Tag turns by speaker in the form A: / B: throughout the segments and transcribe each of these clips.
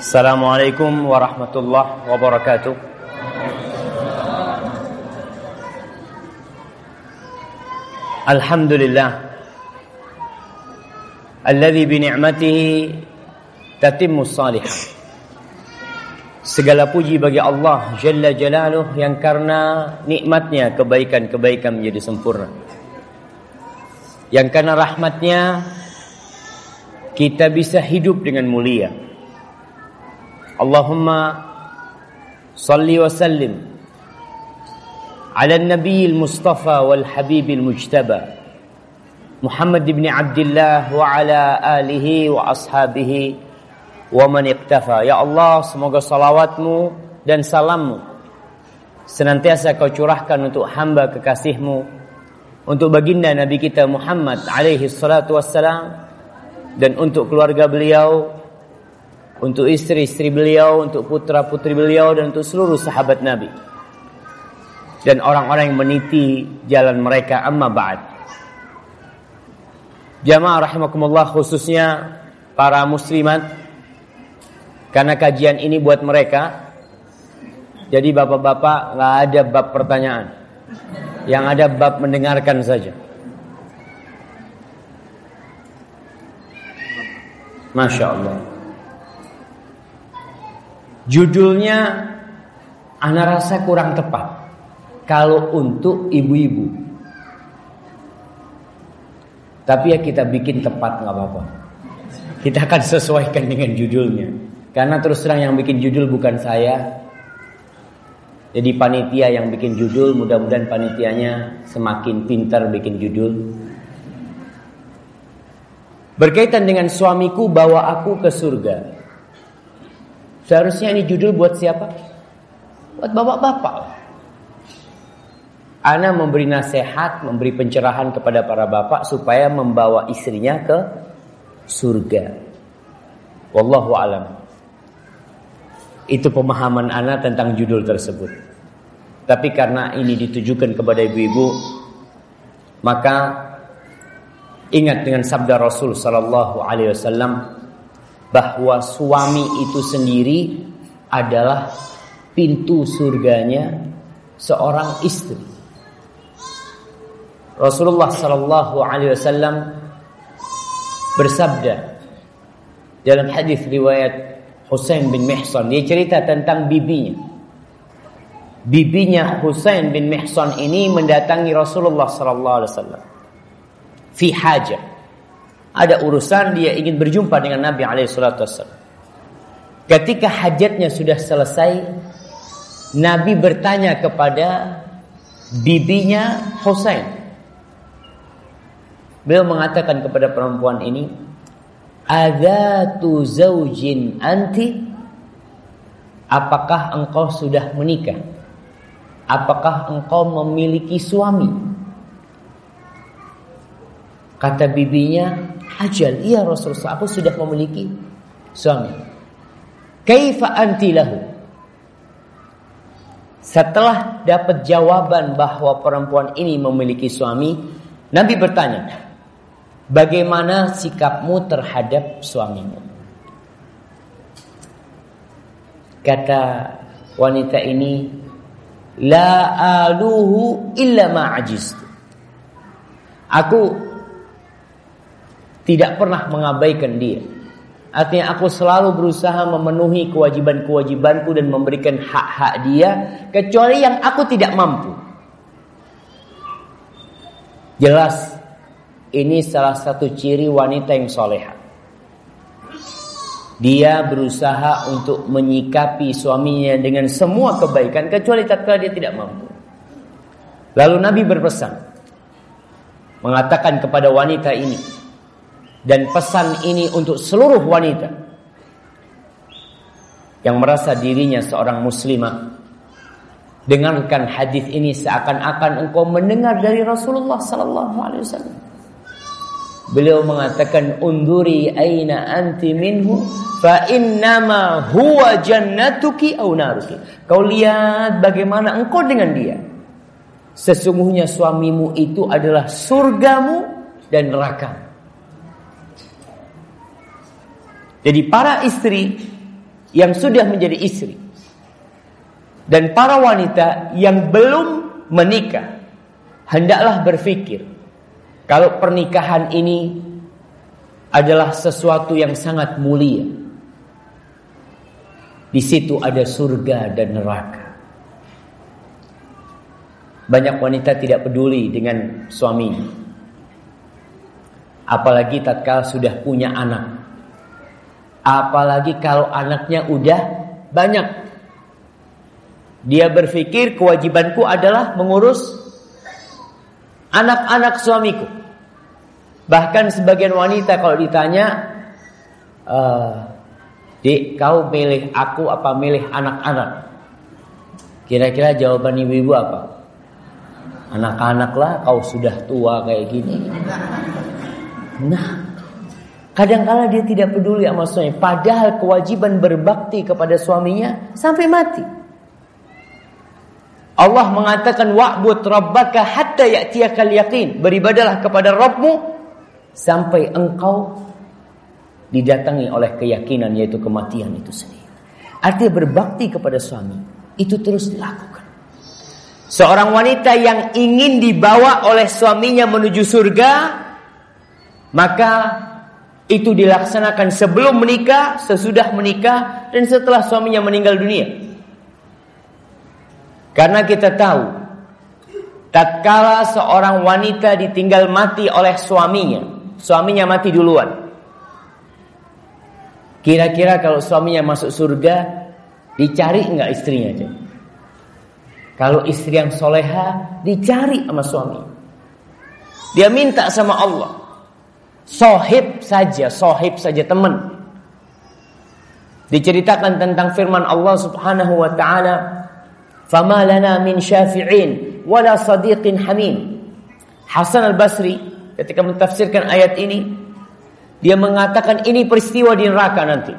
A: Assalamualaikum warahmatullahi wabarakatuh. Alhamdulillah alladzi bi ni'matihi tatimmu salihah. Segala puji bagi Allah Jalla Jalaluh yang karena nikmatnya kebaikan-kebaikan menjadi sempurna. Yang karena rahmatnya kita bisa hidup dengan mulia. Allahumma salli wa sallim habib al-mujtaba Muhammad ibn Abdullah wa ala alihi wa ashabihi wa man iqtafa. Ya Allah, semoga salawatmu dan salammu senantiasa kau curahkan untuk hamba kekasihmu untuk baginda Nabi kita Muhammad alaihi salatu wassalam dan untuk keluarga beliau untuk istri-istri beliau, untuk putra-putri beliau dan untuk seluruh sahabat Nabi. Dan orang-orang yang meniti jalan mereka amma ba'd. Jamaah rahimakumullah khususnya para muslimat karena kajian ini buat mereka. Jadi bapak-bapak nggak ada bab pertanyaan. Yang ada bab mendengarkan saja. Masya Allah. Judulnya Ana rasa kurang tepat. Kalau untuk ibu-ibu. Tapi ya kita bikin tepat nggak apa-apa. Kita akan sesuaikan dengan judulnya. Karena terus terang yang bikin judul bukan saya. Jadi panitia yang bikin judul Mudah-mudahan panitianya semakin pintar bikin judul. Berkaitan dengan suamiku bawa aku ke surga Seharusnya ini judul buat siapa? Buat bapak-bapak. Ana memberi nasihat, memberi pencerahan kepada para bapak supaya membawa istrinya ke surga. Wallahu alam. Itu pemahaman Ana tentang judul tersebut. Tapi karena ini ditujukan kepada ibu-ibu, maka ingat dengan sabda Rasul sallallahu alaihi wasallam bahwa suami itu sendiri adalah pintu surganya seorang istri. Rasulullah sallallahu alaihi wasallam bersabda dalam hadis riwayat Husain bin Mihsan dia cerita tentang bibinya. Bibinya Husain bin Mihsan ini mendatangi Rasulullah sallallahu alaihi wasallam fi hajah ada urusan dia ingin berjumpa dengan Nabi alaihissalatu Ketika hajatnya sudah selesai, Nabi bertanya kepada bibinya Husain. Beliau mengatakan kepada perempuan ini, "Adzatu zaujin anti?" Apakah engkau sudah menikah? Apakah engkau memiliki suami? Kata bibinya, ajal, iya Rasulullah, aku sudah memiliki suami. Kaifa anti lahu? Setelah dapat jawaban bahwa perempuan ini memiliki suami, Nabi bertanya, bagaimana sikapmu terhadap suamimu? Kata wanita ini, la aluhu illa ma'ajistu. Aku tidak pernah mengabaikan dia. Artinya aku selalu berusaha memenuhi kewajiban-kewajibanku dan memberikan hak-hak dia kecuali yang aku tidak mampu. Jelas ini salah satu ciri wanita yang soleha. Dia berusaha untuk menyikapi suaminya dengan semua kebaikan kecuali tatkala dia tidak mampu. Lalu Nabi berpesan mengatakan kepada wanita ini, dan pesan ini untuk seluruh wanita yang merasa dirinya seorang muslimah. Dengarkan hadis ini seakan-akan engkau mendengar dari Rasulullah sallallahu alaihi wasallam. Beliau mengatakan unduri aina anti minhu fa innama huwa jannatuki au naruki. Kau lihat bagaimana engkau dengan dia. Sesungguhnya suamimu itu adalah surgamu dan nerakamu. Jadi para istri yang sudah menjadi istri dan para wanita yang belum menikah hendaklah berpikir kalau pernikahan ini adalah sesuatu yang sangat mulia. Di situ ada surga dan neraka. Banyak wanita tidak peduli dengan suaminya. Apalagi tatkala sudah punya anak. Apalagi kalau anaknya udah banyak. Dia berpikir kewajibanku adalah mengurus anak-anak suamiku. Bahkan sebagian wanita kalau ditanya, uh, Dik, kau milih aku apa milih anak-anak? Kira-kira jawaban ibu-ibu apa? Anak-anak lah, kau sudah tua kayak gini. Nah, kadang-kala dia tidak peduli sama suami. Padahal kewajiban berbakti kepada suaminya sampai mati. Allah mengatakan wa'bud rabbaka hatta ya'tiyakal yaqin. Beribadalah kepada Rabbmu sampai engkau didatangi oleh keyakinan yaitu kematian itu sendiri. Artinya berbakti kepada suami itu terus dilakukan. Seorang wanita yang ingin dibawa oleh suaminya menuju surga maka itu dilaksanakan sebelum menikah, sesudah menikah dan setelah suaminya meninggal dunia. Karena kita tahu tatkala seorang wanita ditinggal mati oleh suaminya suaminya mati duluan. Kira-kira kalau suaminya masuk surga, dicari enggak istrinya? Kalau istri yang soleha, dicari sama suami. Dia minta sama Allah. Sohib saja, sohib saja teman. Diceritakan tentang firman Allah subhanahu wa ta'ala. Fama lana min syafi'in, wala sadiqin hamim. Hasan al-Basri ketika mentafsirkan ayat ini dia mengatakan ini peristiwa di neraka nanti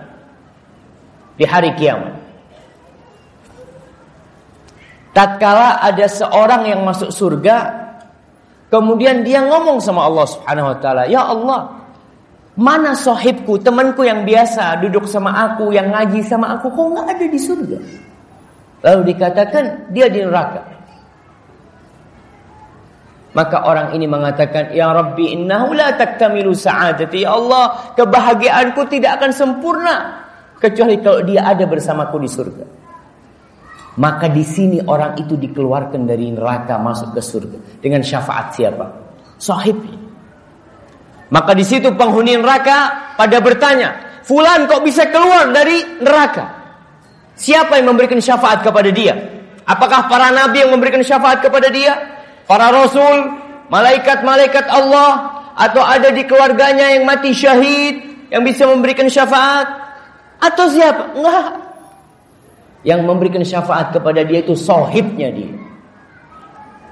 A: di hari kiamat. Tatkala ada seorang yang masuk surga, kemudian dia ngomong sama Allah Subhanahu wa taala, "Ya Allah, mana sohibku, temanku yang biasa duduk sama aku, yang ngaji sama aku, kok nggak ada di surga?" Lalu dikatakan dia di neraka. Maka orang ini mengatakan, Ya Rabbi innahu la taktamilu sa'adati. Ya Allah, kebahagiaanku tidak akan sempurna. Kecuali kalau dia ada bersamaku di surga. Maka di sini orang itu dikeluarkan dari neraka masuk ke surga. Dengan syafaat siapa? Sahib. Maka di situ penghuni neraka pada bertanya, Fulan kok bisa keluar dari neraka? Siapa yang memberikan syafaat kepada dia? Apakah para nabi yang memberikan syafaat kepada dia? para rasul, malaikat-malaikat Allah atau ada di keluarganya yang mati syahid yang bisa memberikan syafaat atau siapa? Enggak. Yang memberikan syafaat kepada dia itu sohibnya dia.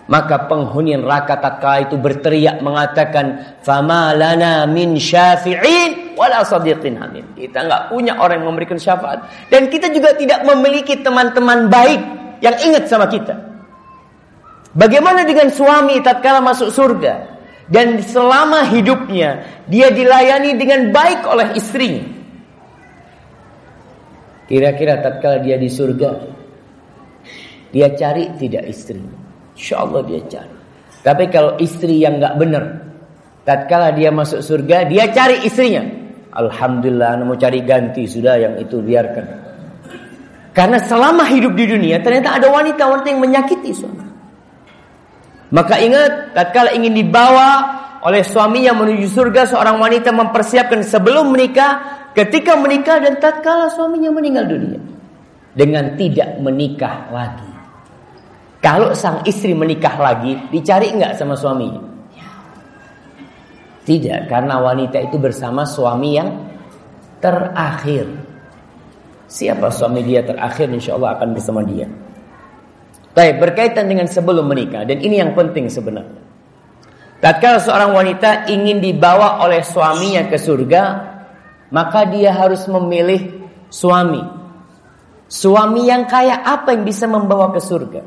A: Maka penghuni neraka tatkala itu berteriak mengatakan, "Fama lana min syafi'in wala sadiqin hamim." Kita enggak punya orang yang memberikan syafaat dan kita juga tidak memiliki teman-teman baik yang ingat sama kita. Bagaimana dengan suami tatkala masuk surga dan selama hidupnya dia dilayani dengan baik oleh istrinya? Kira-kira tatkala dia di surga dia cari tidak istrinya? Insya Allah dia cari. Tapi kalau istri yang nggak benar, tatkala dia masuk surga dia cari istrinya. Alhamdulillah, mau cari ganti sudah yang itu biarkan. Karena selama hidup di dunia ternyata ada wanita-wanita yang menyakiti suami. Maka ingat, tatkala ingin dibawa oleh suaminya menuju surga, seorang wanita mempersiapkan sebelum menikah, ketika menikah dan tatkala suaminya meninggal dunia. Dengan tidak menikah lagi. Kalau sang istri menikah lagi, dicari enggak sama suaminya? Tidak, karena wanita itu bersama suami yang terakhir. Siapa suami dia terakhir, insya Allah akan bersama dia. Baik, berkaitan dengan sebelum menikah dan ini yang penting sebenarnya. Tatkala seorang wanita ingin dibawa oleh suaminya ke surga, maka dia harus memilih suami. Suami yang kaya apa yang bisa membawa ke surga?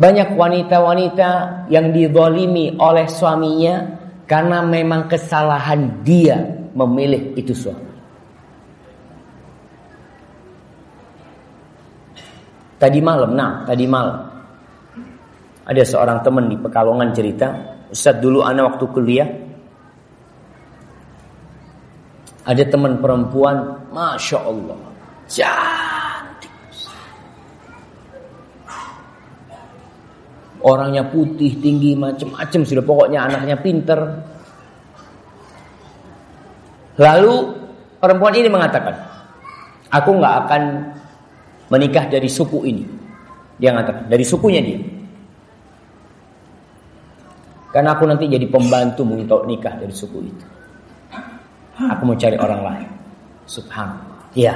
A: Banyak wanita-wanita yang didolimi oleh suaminya karena memang kesalahan dia memilih itu suami. Tadi malam, nah, tadi malam. Ada seorang teman di Pekalongan cerita, Ustaz dulu anak waktu kuliah ada teman perempuan, masya Allah, cantik. Orangnya putih, tinggi, macam-macam sudah pokoknya anaknya pinter. Lalu perempuan ini mengatakan, aku nggak akan menikah dari suku ini. Dia mengatakan dari sukunya dia. Karena aku nanti jadi pembantu untuk nikah dari suku itu. Aku mau cari orang lain. Subhanallah. Iya.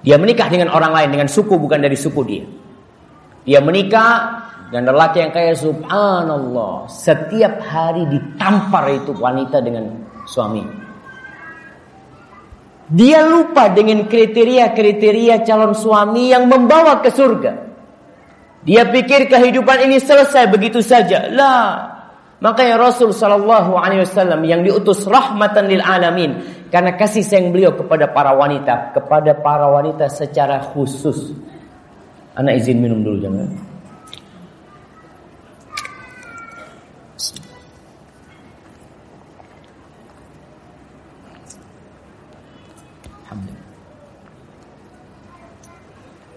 A: Dia menikah dengan orang lain dengan suku bukan dari suku dia. Dia menikah dan lelaki yang kaya subhanallah setiap hari ditampar itu wanita dengan suami. Dia lupa dengan kriteria-kriteria calon suami yang membawa ke surga. Dia pikir kehidupan ini selesai begitu saja. Lah, Makanya Rasul Shallallahu Alaihi Wasallam yang diutus rahmatan lil alamin karena kasih sayang beliau kepada para wanita, kepada para wanita secara khusus. Anak izin minum dulu jangan.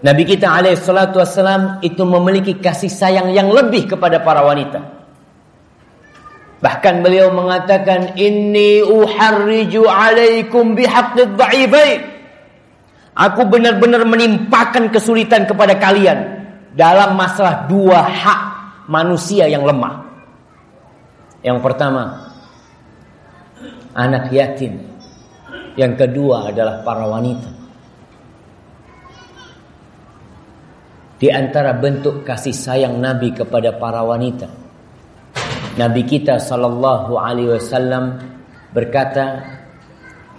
A: Nabi kita alaihi wassalam itu memiliki kasih sayang yang lebih kepada para wanita. Bahkan beliau mengatakan inni uharriju alaikum bihaqqid dha'ifain. Aku benar-benar menimpakan kesulitan kepada kalian dalam masalah dua hak manusia yang lemah. Yang pertama, anak yatim. Yang kedua adalah para wanita. Di antara bentuk kasih sayang Nabi kepada para wanita Nabi kita sallallahu alaihi wasallam berkata,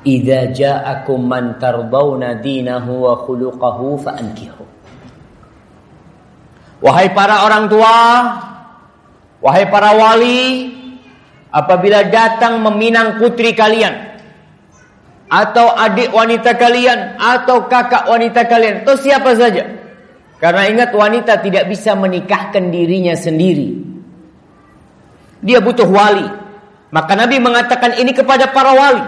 A: "Idza ja'akum man tardawna dinahu wa khuluquhu fa'ankihu." Wahai para orang tua, wahai para wali, apabila datang meminang putri kalian atau adik wanita kalian atau kakak wanita kalian atau siapa saja. Karena ingat wanita tidak bisa menikahkan dirinya sendiri. Dia butuh wali. Maka Nabi mengatakan ini kepada para wali.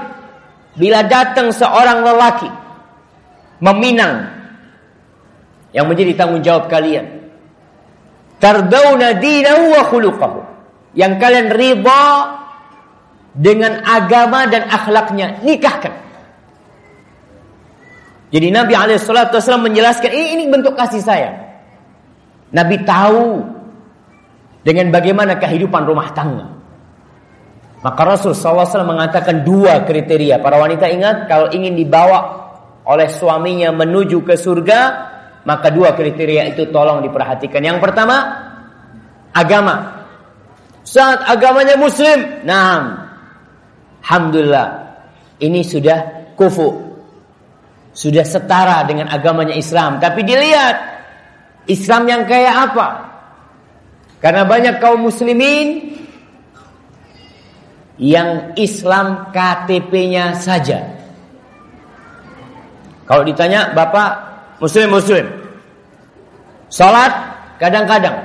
A: Bila datang seorang lelaki meminang yang menjadi tanggung jawab kalian. Tardawna dinahu wa khuluqahu. Yang kalian riba dengan agama dan akhlaknya, nikahkan. Jadi Nabi SAW menjelaskan ini, ini bentuk kasih sayang. Nabi tahu dengan bagaimana kehidupan rumah tangga. Maka Rasul SAW mengatakan dua kriteria. Para wanita ingat kalau ingin dibawa oleh suaminya menuju ke surga, maka dua kriteria itu tolong diperhatikan. Yang pertama, agama. Saat agamanya muslim, nah, Alhamdulillah, ini sudah kufu. Sudah setara dengan agamanya Islam. Tapi dilihat, Islam yang kayak apa? Karena banyak kaum muslimin yang Islam KTP-nya saja. Kalau ditanya, Bapak muslim-muslim. Salat kadang-kadang.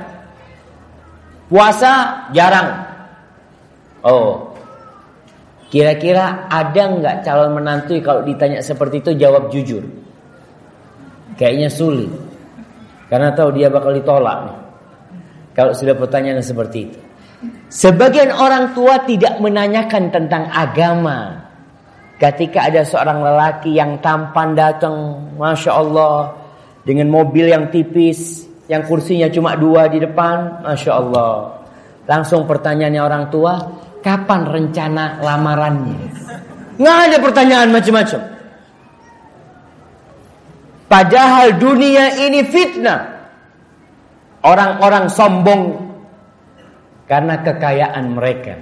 A: Puasa jarang. Oh. Kira-kira ada nggak calon menantu kalau ditanya seperti itu jawab jujur? Kayaknya sulit. Karena tahu dia bakal ditolak nih. Kalau sudah pertanyaan seperti itu. Sebagian orang tua tidak menanyakan tentang agama. Ketika ada seorang lelaki yang tampan datang, masya Allah, dengan mobil yang tipis, yang kursinya cuma dua di depan, masya Allah. Langsung pertanyaannya orang tua, kapan rencana lamarannya? Nggak ada pertanyaan macam-macam. Padahal dunia ini fitnah. Orang-orang sombong karena kekayaan mereka.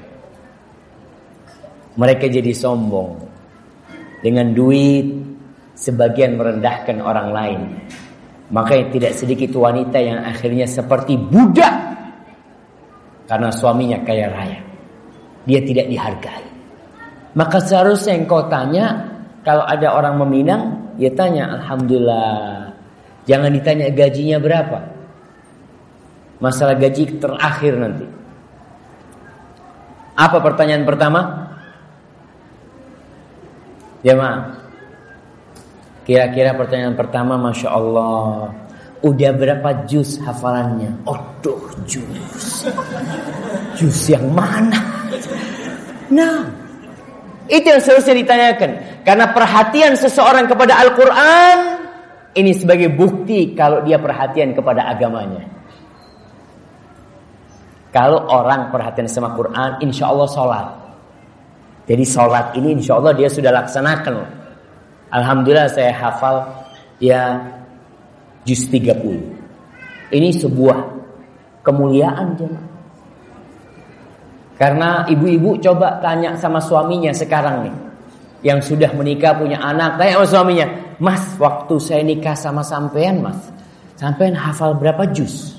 A: Mereka jadi sombong. Dengan duit sebagian merendahkan orang lain. Maka tidak sedikit wanita yang akhirnya seperti budak karena suaminya kaya raya. Dia tidak dihargai. Maka seharusnya yang kau tanya kalau ada orang meminang, ya tanya Alhamdulillah Jangan ditanya gajinya berapa. Masalah gaji terakhir nanti. Apa pertanyaan pertama? Ya ma. Kira-kira pertanyaan pertama Masya Allah Udah berapa jus hafalannya? Aduh jus Jus yang mana? Nah Itu yang seharusnya ditanyakan Karena perhatian seseorang kepada Al-Quran Ini sebagai bukti Kalau dia perhatian kepada agamanya Kalau orang perhatian sama Quran Insya Allah sholat Jadi sholat ini insya Allah dia sudah laksanakan Alhamdulillah saya hafal ya juz 30. Ini sebuah kemuliaan jemaah. Karena ibu-ibu coba tanya sama suaminya sekarang nih. Yang sudah menikah punya anak, tanya sama suaminya, "Mas, waktu saya nikah sama sampean, Mas, sampean hafal berapa juz?"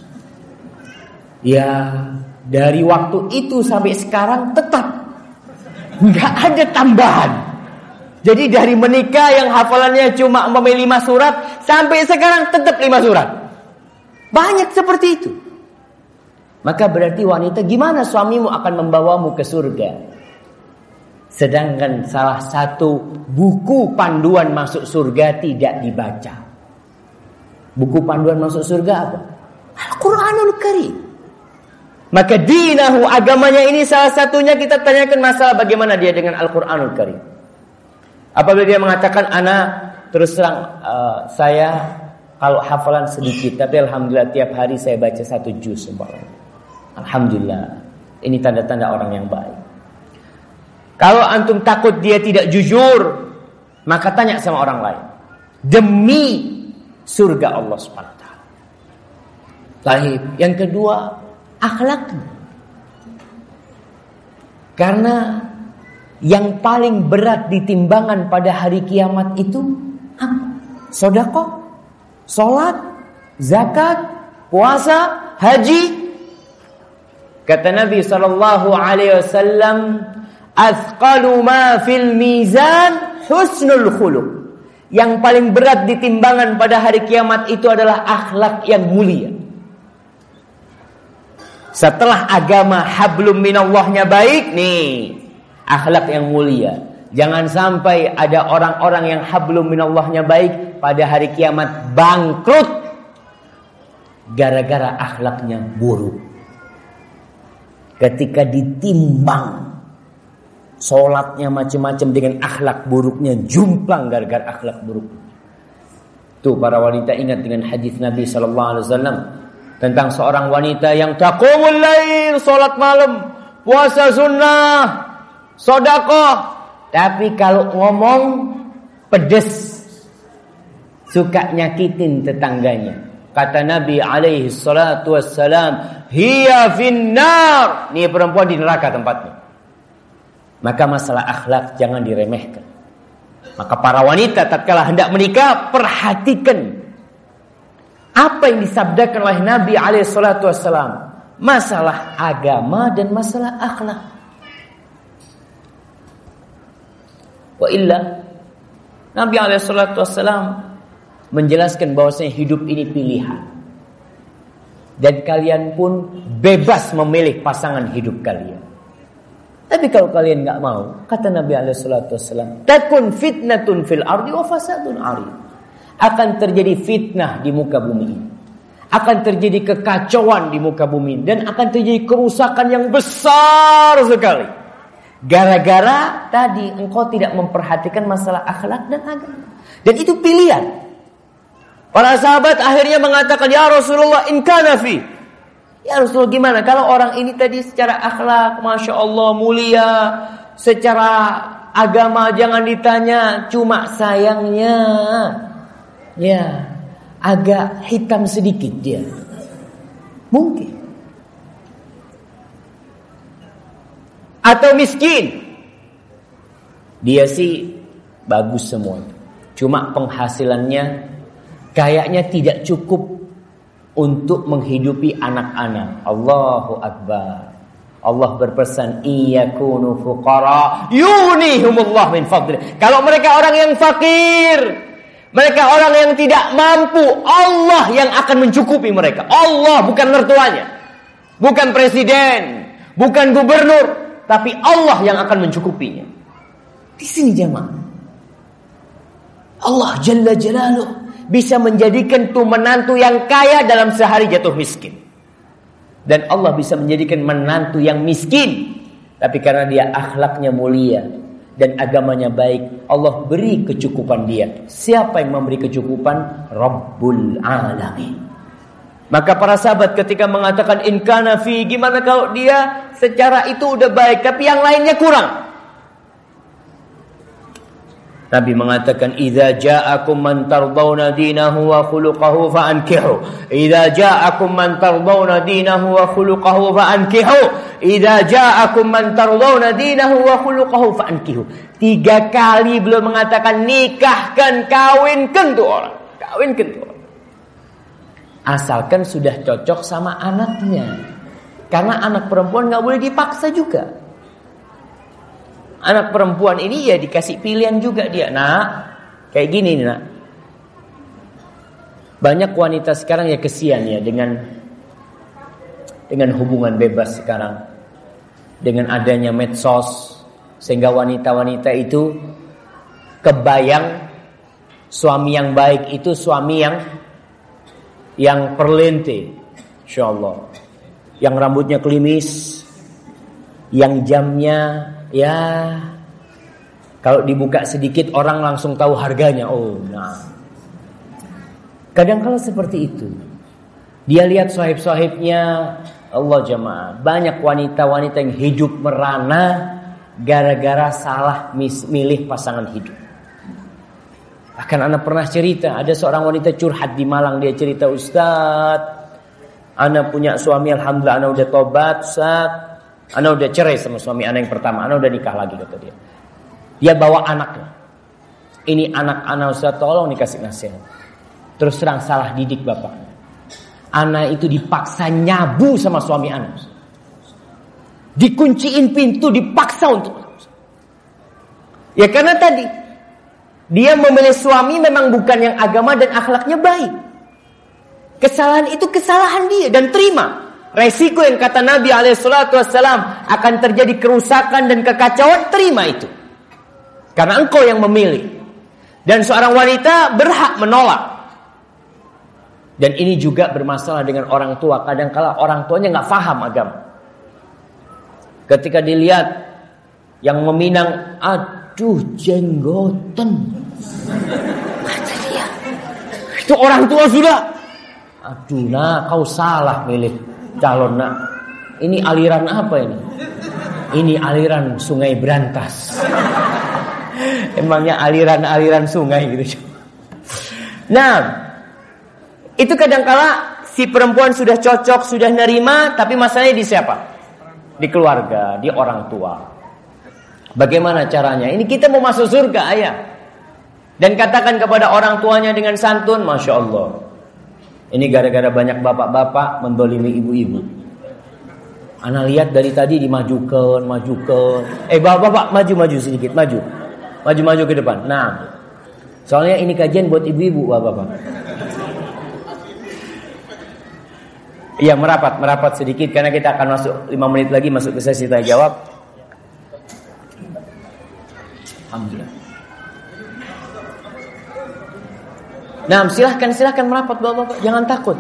A: Ya, dari waktu itu sampai sekarang tetap nggak ada tambahan. Jadi dari menikah yang hafalannya cuma memilih lima surat sampai sekarang tetap lima surat. Banyak seperti itu. Maka berarti wanita gimana suamimu akan membawamu ke surga? Sedangkan salah satu buku panduan masuk surga tidak dibaca. Buku panduan masuk surga apa? Al-Quranul Karim. Maka dinahu agamanya ini salah satunya kita tanyakan masalah bagaimana dia dengan Al-Quranul Karim. Apabila dia mengatakan anak terus terang uh, saya kalau hafalan sedikit tapi alhamdulillah tiap hari saya baca satu juz umpamanya. Alhamdulillah. Ini tanda-tanda orang yang baik. Kalau antum takut dia tidak jujur, maka tanya sama orang lain. Demi surga Allah Subhanahu wa taala. Yang kedua, akhlaknya. Karena yang paling berat ditimbangan pada hari kiamat itu apa? Sodako, sholat, zakat, puasa, haji. Kata Nabi Sallallahu Alaihi Wasallam, "Athqalu ma fil mizan husnul khuluq." Yang paling berat ditimbangan pada hari kiamat itu adalah akhlak yang mulia. Setelah agama hablum minallahnya baik nih, akhlak yang mulia. Jangan sampai ada orang-orang yang hablum minallahnya baik pada hari kiamat bangkrut gara-gara akhlaknya buruk. Ketika ditimbang Sholatnya macam-macam dengan akhlak buruknya Jumplang gara-gara akhlak buruk Tuh para wanita ingat dengan hadis Nabi Sallallahu Alaihi Wasallam Tentang seorang wanita yang takumul lain Sholat malam Puasa sunnah sodakoh. Tapi kalau ngomong pedes, suka nyakitin tetangganya. Kata Nabi alaihi salatu wassalam, hiya finnar. Ini perempuan di neraka tempatnya. Maka masalah akhlak jangan diremehkan. Maka para wanita tatkala hendak menikah, perhatikan apa yang disabdakan oleh Nabi alaihi salatu wassalam. Masalah agama dan masalah akhlak. Wa illa Nabi Alaihissalam menjelaskan bahwasanya hidup ini pilihan. Dan kalian pun bebas memilih pasangan hidup kalian. Tapi kalau kalian nggak mau, kata Nabi Alaihissalam, takun fitnatun fil ardi wa fasadun ari. Akan terjadi fitnah di muka bumi ini. Akan terjadi kekacauan di muka bumi dan akan terjadi kerusakan yang besar sekali. Gara-gara tadi engkau tidak memperhatikan masalah akhlak dan agama. Dan itu pilihan. Para sahabat akhirnya mengatakan, Ya Rasulullah, in fi. Ya Rasulullah gimana? Kalau orang ini tadi secara akhlak, Masya Allah mulia. Secara agama jangan ditanya. Cuma sayangnya, ya agak hitam sedikit dia. Mungkin. atau miskin. Dia sih bagus semua. Cuma penghasilannya kayaknya tidak cukup untuk menghidupi anak-anak. Allahu Akbar. Allah berpesan iyakunu fuqara yunihumullah min fadli. Kalau mereka orang yang fakir, Mereka orang yang tidak mampu. Allah yang akan mencukupi mereka. Allah bukan mertuanya. Bukan presiden. Bukan gubernur. Tapi Allah yang akan mencukupinya. Di sini jemaah. Allah Jalla Jalaluh bisa menjadikan tuh menantu yang kaya dalam sehari jatuh miskin. Dan Allah bisa menjadikan menantu yang miskin. Tapi karena dia akhlaknya mulia, dan agamanya baik, Allah beri kecukupan dia. Siapa yang memberi kecukupan? Rabbul Alamin. Maka para sahabat ketika mengatakan inkana fi gimana kalau dia secara itu udah baik tapi yang lainnya kurang. Nabi mengatakan idza ja'akum man tardawna dinahu wa khuluquhu fa ankihu. Idza ja'akum man tardawna dinahu wa khuluquhu fa ankihu. Idza ja'akum man tardawna dinahu wa khuluquhu fa ankihu. Tiga kali beliau mengatakan nikahkan, kawinkan tuh orang. Kawinkan tuh orang. Asalkan sudah cocok sama anaknya. Karena anak perempuan nggak boleh dipaksa juga. Anak perempuan ini ya dikasih pilihan juga dia. Nak, kayak gini nih nak. Banyak wanita sekarang ya kesian ya dengan dengan hubungan bebas sekarang. Dengan adanya medsos sehingga wanita-wanita itu kebayang suami yang baik itu suami yang yang perlente, insyaallah. Yang rambutnya klimis, yang jamnya ya kalau dibuka sedikit orang langsung tahu harganya. Oh, nah. Kadang kala seperti itu. Dia lihat sahib-sahibnya Allah jemaah. Banyak wanita-wanita yang hidup merana gara-gara salah milih pasangan hidup. Bahkan anak pernah cerita, ada seorang wanita curhat di Malang dia cerita, Ustadz, anak punya suami alhamdulillah anak udah tobat, Ustadz. Anda udah cerai sama suami Anda yang pertama, Anda udah nikah lagi kata dia. Dia bawa anaknya. Ini anak Anda Ustaz tolong dikasih nasihat. Terus terang salah didik bapak. Anak itu dipaksa nyabu sama suami Anda. Dikunciin pintu, dipaksa untuk Ya karena tadi dia memilih suami memang bukan yang agama dan akhlaknya baik. Kesalahan itu kesalahan dia dan terima. Resiko yang kata Nabi Alaihissalam akan terjadi kerusakan dan kekacauan, terima itu. Karena engkau yang memilih. Dan seorang wanita berhak menolak. Dan ini juga bermasalah dengan orang tua. Kadang-kala orang tuanya nggak faham agama. Ketika dilihat yang meminang, aduh jenggoten. Itu orang tua sudah. Aduh nah kau salah milih calon nak. Ini aliran apa ini? Ini aliran sungai berantas. Emangnya aliran-aliran sungai gitu. Nah, itu kadangkala si perempuan sudah cocok, sudah nerima, tapi masalahnya di siapa? Di keluarga, di orang tua. Bagaimana caranya? Ini kita mau masuk surga, ayah. Dan katakan kepada orang tuanya dengan santun, Masya Allah. Ini gara-gara banyak bapak-bapak mendolimi ibu-ibu. Ana lihat dari tadi dimajukan, majukan. Eh bapak-bapak maju-maju sedikit, maju. Maju-maju ke depan. Nah, soalnya ini kajian buat ibu-ibu, bapak-bapak. Iya merapat, merapat sedikit karena kita akan masuk 5 menit lagi masuk ke sesi tanya jawab. Alhamdulillah. Nah, silahkan silahkan merapat bapak-bapak, jangan takut.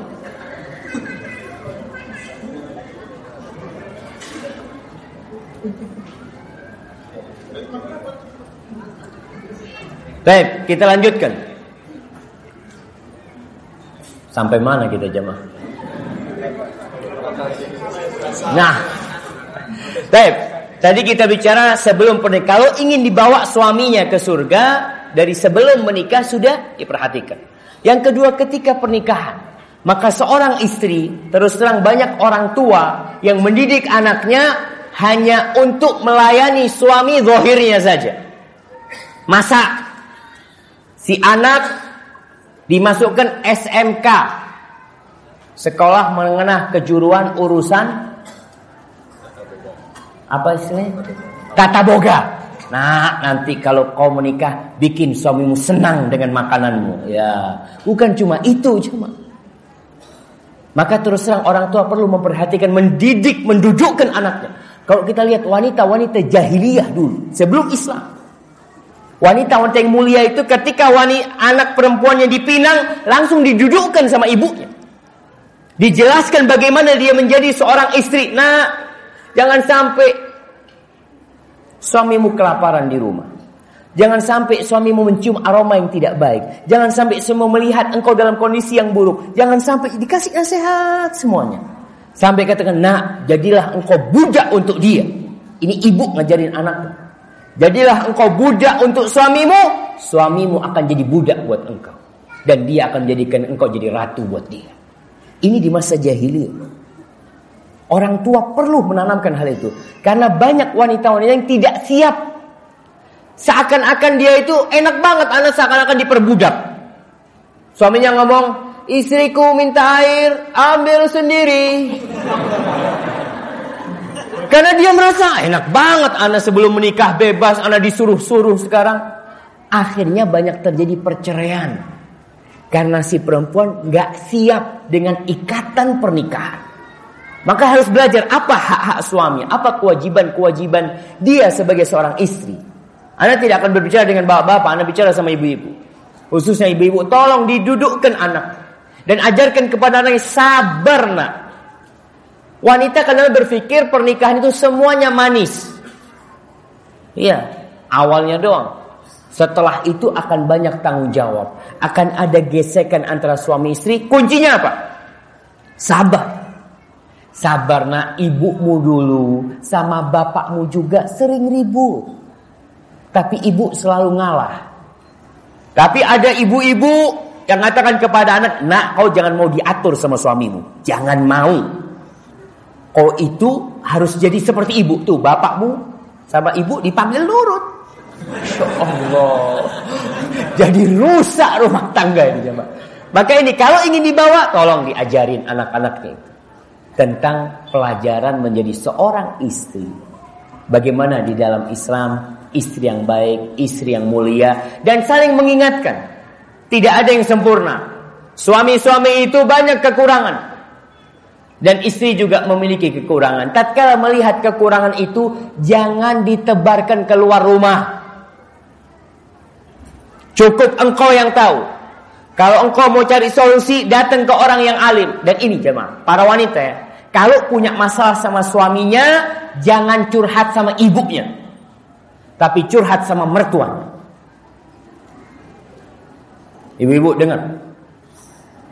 A: Baik, kita lanjutkan. Sampai mana kita jemaah? Nah, baik. Tadi kita bicara sebelum pernikahan. Kalau ingin dibawa suaminya ke surga dari sebelum menikah sudah diperhatikan. Yang kedua ketika pernikahan. Maka seorang istri terus terang banyak orang tua yang mendidik anaknya hanya untuk melayani suami zohirnya saja. Masa si anak dimasukkan SMK sekolah mengenah kejuruan urusan apa istilahnya kata boga Nah, nanti kalau kau menikah, bikin suamimu senang dengan makananmu. Ya, bukan cuma itu cuma. Maka terus terang orang tua perlu memperhatikan, mendidik, mendudukkan anaknya. Kalau kita lihat wanita-wanita jahiliyah dulu, sebelum Islam. Wanita-wanita yang mulia itu ketika wanita anak perempuannya dipinang, langsung didudukkan sama ibunya. Dijelaskan bagaimana dia menjadi seorang istri. Nah, jangan sampai suamimu kelaparan di rumah. Jangan sampai suamimu mencium aroma yang tidak baik. Jangan sampai semua melihat engkau dalam kondisi yang buruk. Jangan sampai dikasih nasihat semuanya. Sampai katakan, nak, jadilah engkau budak untuk dia. Ini ibu ngajarin anaknya. Jadilah engkau budak untuk suamimu. Suamimu akan jadi budak buat engkau. Dan dia akan jadikan engkau jadi ratu buat dia. Ini di masa jahiliyah. Orang tua perlu menanamkan hal itu. Karena banyak wanita-wanita yang tidak siap. Seakan-akan dia itu enak banget anak seakan-akan diperbudak. Suaminya ngomong, istriku minta air, ambil sendiri. Karena dia merasa enak banget anak sebelum menikah bebas, anak disuruh-suruh sekarang. Akhirnya banyak terjadi perceraian. Karena si perempuan gak siap dengan ikatan pernikahan. Maka harus belajar apa hak-hak suami, apa kewajiban-kewajiban dia sebagai seorang istri. Anda tidak akan berbicara dengan bapak-bapak, Anda bicara sama ibu-ibu. Khususnya ibu-ibu, tolong didudukkan anak. Dan ajarkan kepada anak yang sabar nak. Wanita kadang berpikir pernikahan itu semuanya manis. Iya, awalnya doang. Setelah itu akan banyak tanggung jawab. Akan ada gesekan antara suami istri. Kuncinya apa? Sabar. Sabar nak ibumu dulu sama bapakmu juga sering ribut. Tapi ibu selalu ngalah. Tapi ada ibu-ibu yang mengatakan kepada anak, nak kau jangan mau diatur sama suamimu. Jangan mau. Kau itu harus jadi seperti ibu. Tuh bapakmu sama ibu dipanggil nurut. Masya Allah. Jadi rusak rumah tangga ini. Maka ini kalau ingin dibawa, tolong diajarin anak-anaknya tentang pelajaran menjadi seorang istri. Bagaimana di dalam Islam istri yang baik, istri yang mulia dan saling mengingatkan. Tidak ada yang sempurna. Suami-suami itu banyak kekurangan. Dan istri juga memiliki kekurangan. Tatkala melihat kekurangan itu jangan ditebarkan keluar rumah. Cukup engkau yang tahu. Kalau engkau mau cari solusi, datang ke orang yang alim. Dan ini jemaah, para wanita ya. Kalau punya masalah sama suaminya, jangan curhat sama ibunya. Tapi curhat sama mertua. Ibu-ibu dengar.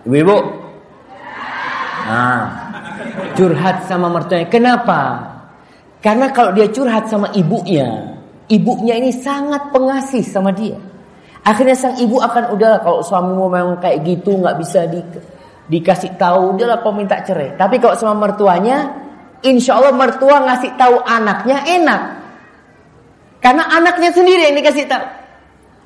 A: Ibu-ibu. Nah, curhat sama mertuanya. Kenapa? Karena kalau dia curhat sama ibunya, ibunya ini sangat pengasih sama dia. Akhirnya sang ibu akan udahlah kalau suamimu memang kayak gitu nggak bisa di dikasih tahu dia lah minta cerai. Tapi kalau sama mertuanya, insya Allah mertua ngasih tahu anaknya enak. Karena anaknya sendiri yang dikasih tahu.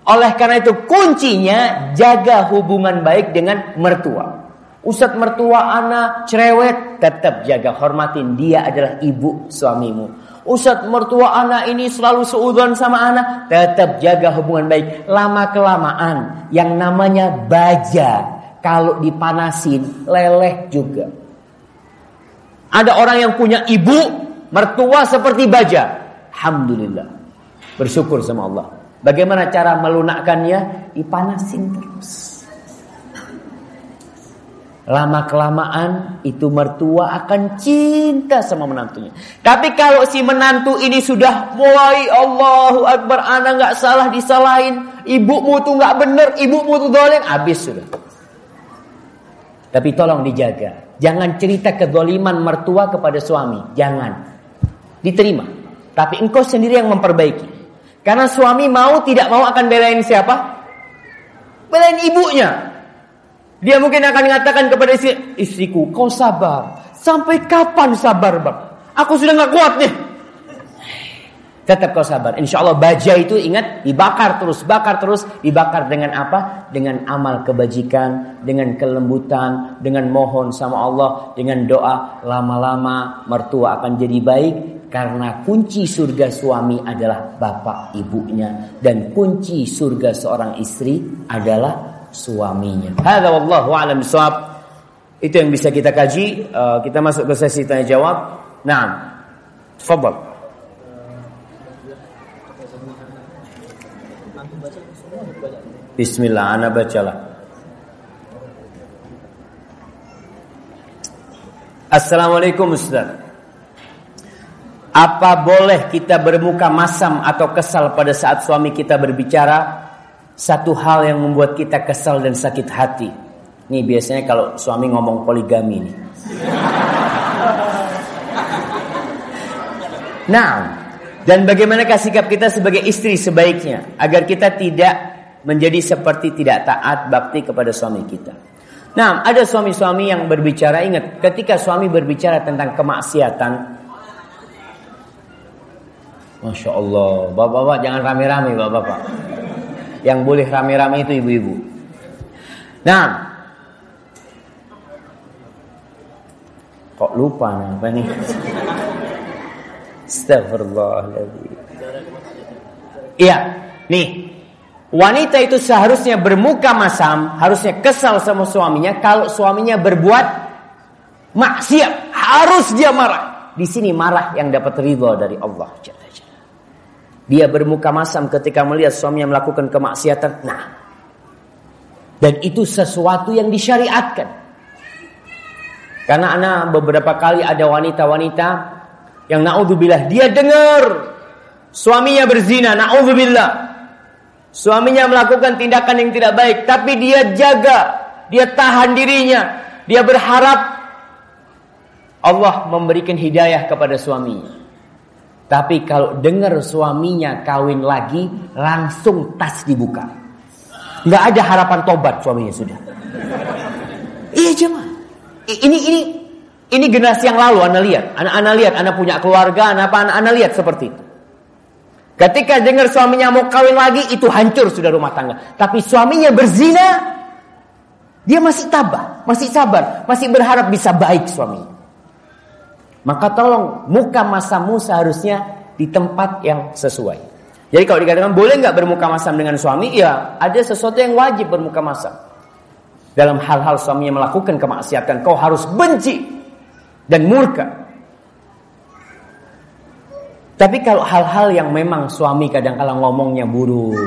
A: Oleh karena itu kuncinya jaga hubungan baik dengan mertua. Ustadz mertua anak cerewet tetap jaga hormatin dia adalah ibu suamimu. Ustadz mertua anak ini selalu seudon sama anak tetap jaga hubungan baik. Lama kelamaan yang namanya baja kalau dipanasin leleh juga. Ada orang yang punya ibu mertua seperti baja. Alhamdulillah. Bersyukur sama Allah. Bagaimana cara melunakkannya? Dipanasin terus. Lama kelamaan itu mertua akan cinta sama menantunya. Tapi kalau si menantu ini sudah mulai Allahu Akbar, anak nggak salah disalahin, ibumu tuh nggak bener, ibumu tuh dolen, habis sudah. Tapi tolong dijaga. Jangan cerita kedoliman mertua kepada suami. Jangan. Diterima. Tapi engkau sendiri yang memperbaiki. Karena suami mau tidak mau akan belain siapa? Belain ibunya. Dia mungkin akan mengatakan kepada istri, istriku, kau sabar. Sampai kapan sabar, bang? Aku sudah nggak kuat nih. Tetap kau sabar. Insya Allah baja itu ingat dibakar terus, bakar terus, dibakar dengan apa? Dengan amal kebajikan, dengan kelembutan, dengan mohon sama Allah, dengan doa. Lama-lama mertua akan jadi baik karena kunci surga suami adalah bapak ibunya dan kunci surga seorang istri adalah suaminya. Hadza wallahu a'lam bishawab. Itu yang bisa kita kaji. Uh, kita masuk ke sesi tanya jawab. Nah, Tafadhal. Bismillah, ana bacalah. Assalamualaikum Ustaz. Apa boleh kita bermuka masam atau kesal pada saat suami kita berbicara satu hal yang membuat kita kesal dan sakit hati? Ini biasanya kalau suami ngomong poligami nih. Nah, dan bagaimanakah sikap kita sebagai istri sebaiknya agar kita tidak menjadi seperti tidak taat bakti kepada suami kita. Nah, ada suami-suami yang berbicara ingat ketika suami berbicara tentang kemaksiatan Masya Allah, bapak-bapak jangan rame-rame bapak-bapak. Yang boleh rame-rame itu ibu-ibu. Nah, kok lupa apa nih? Astagfirullahaladzim. Iya, nih. Wanita itu seharusnya bermuka masam, harusnya kesal sama suaminya kalau suaminya berbuat maksiat, harus dia marah. Di sini marah yang dapat ridho dari Allah. Dia bermuka masam ketika melihat suaminya melakukan kemaksiatan. Nah, dan itu sesuatu yang disyariatkan. Karena anak beberapa kali ada wanita-wanita yang naudzubillah dia dengar suaminya berzina, naudzubillah. Suaminya melakukan tindakan yang tidak baik, tapi dia jaga, dia tahan dirinya, dia berharap Allah memberikan hidayah kepada suaminya. Tapi kalau dengar suaminya kawin lagi, langsung tas dibuka. Nggak ada harapan tobat suaminya sudah. Iya cuma. Ini ini ini generasi yang lalu Anda lihat. Anak-anak lihat, Anda punya keluarga, anak apa anak-anak lihat seperti itu. Ketika dengar suaminya mau kawin lagi, itu hancur sudah rumah tangga. Tapi suaminya berzina, dia masih tabah, masih sabar, masih berharap bisa baik suaminya. Maka tolong muka masamu seharusnya di tempat yang sesuai. Jadi kalau dikatakan boleh nggak bermuka masam dengan suami, ya ada sesuatu yang wajib bermuka masam. Dalam hal-hal suaminya melakukan kemaksiatan, kau harus benci dan murka. Tapi kalau hal-hal yang memang suami kadang-kala ngomongnya buruk,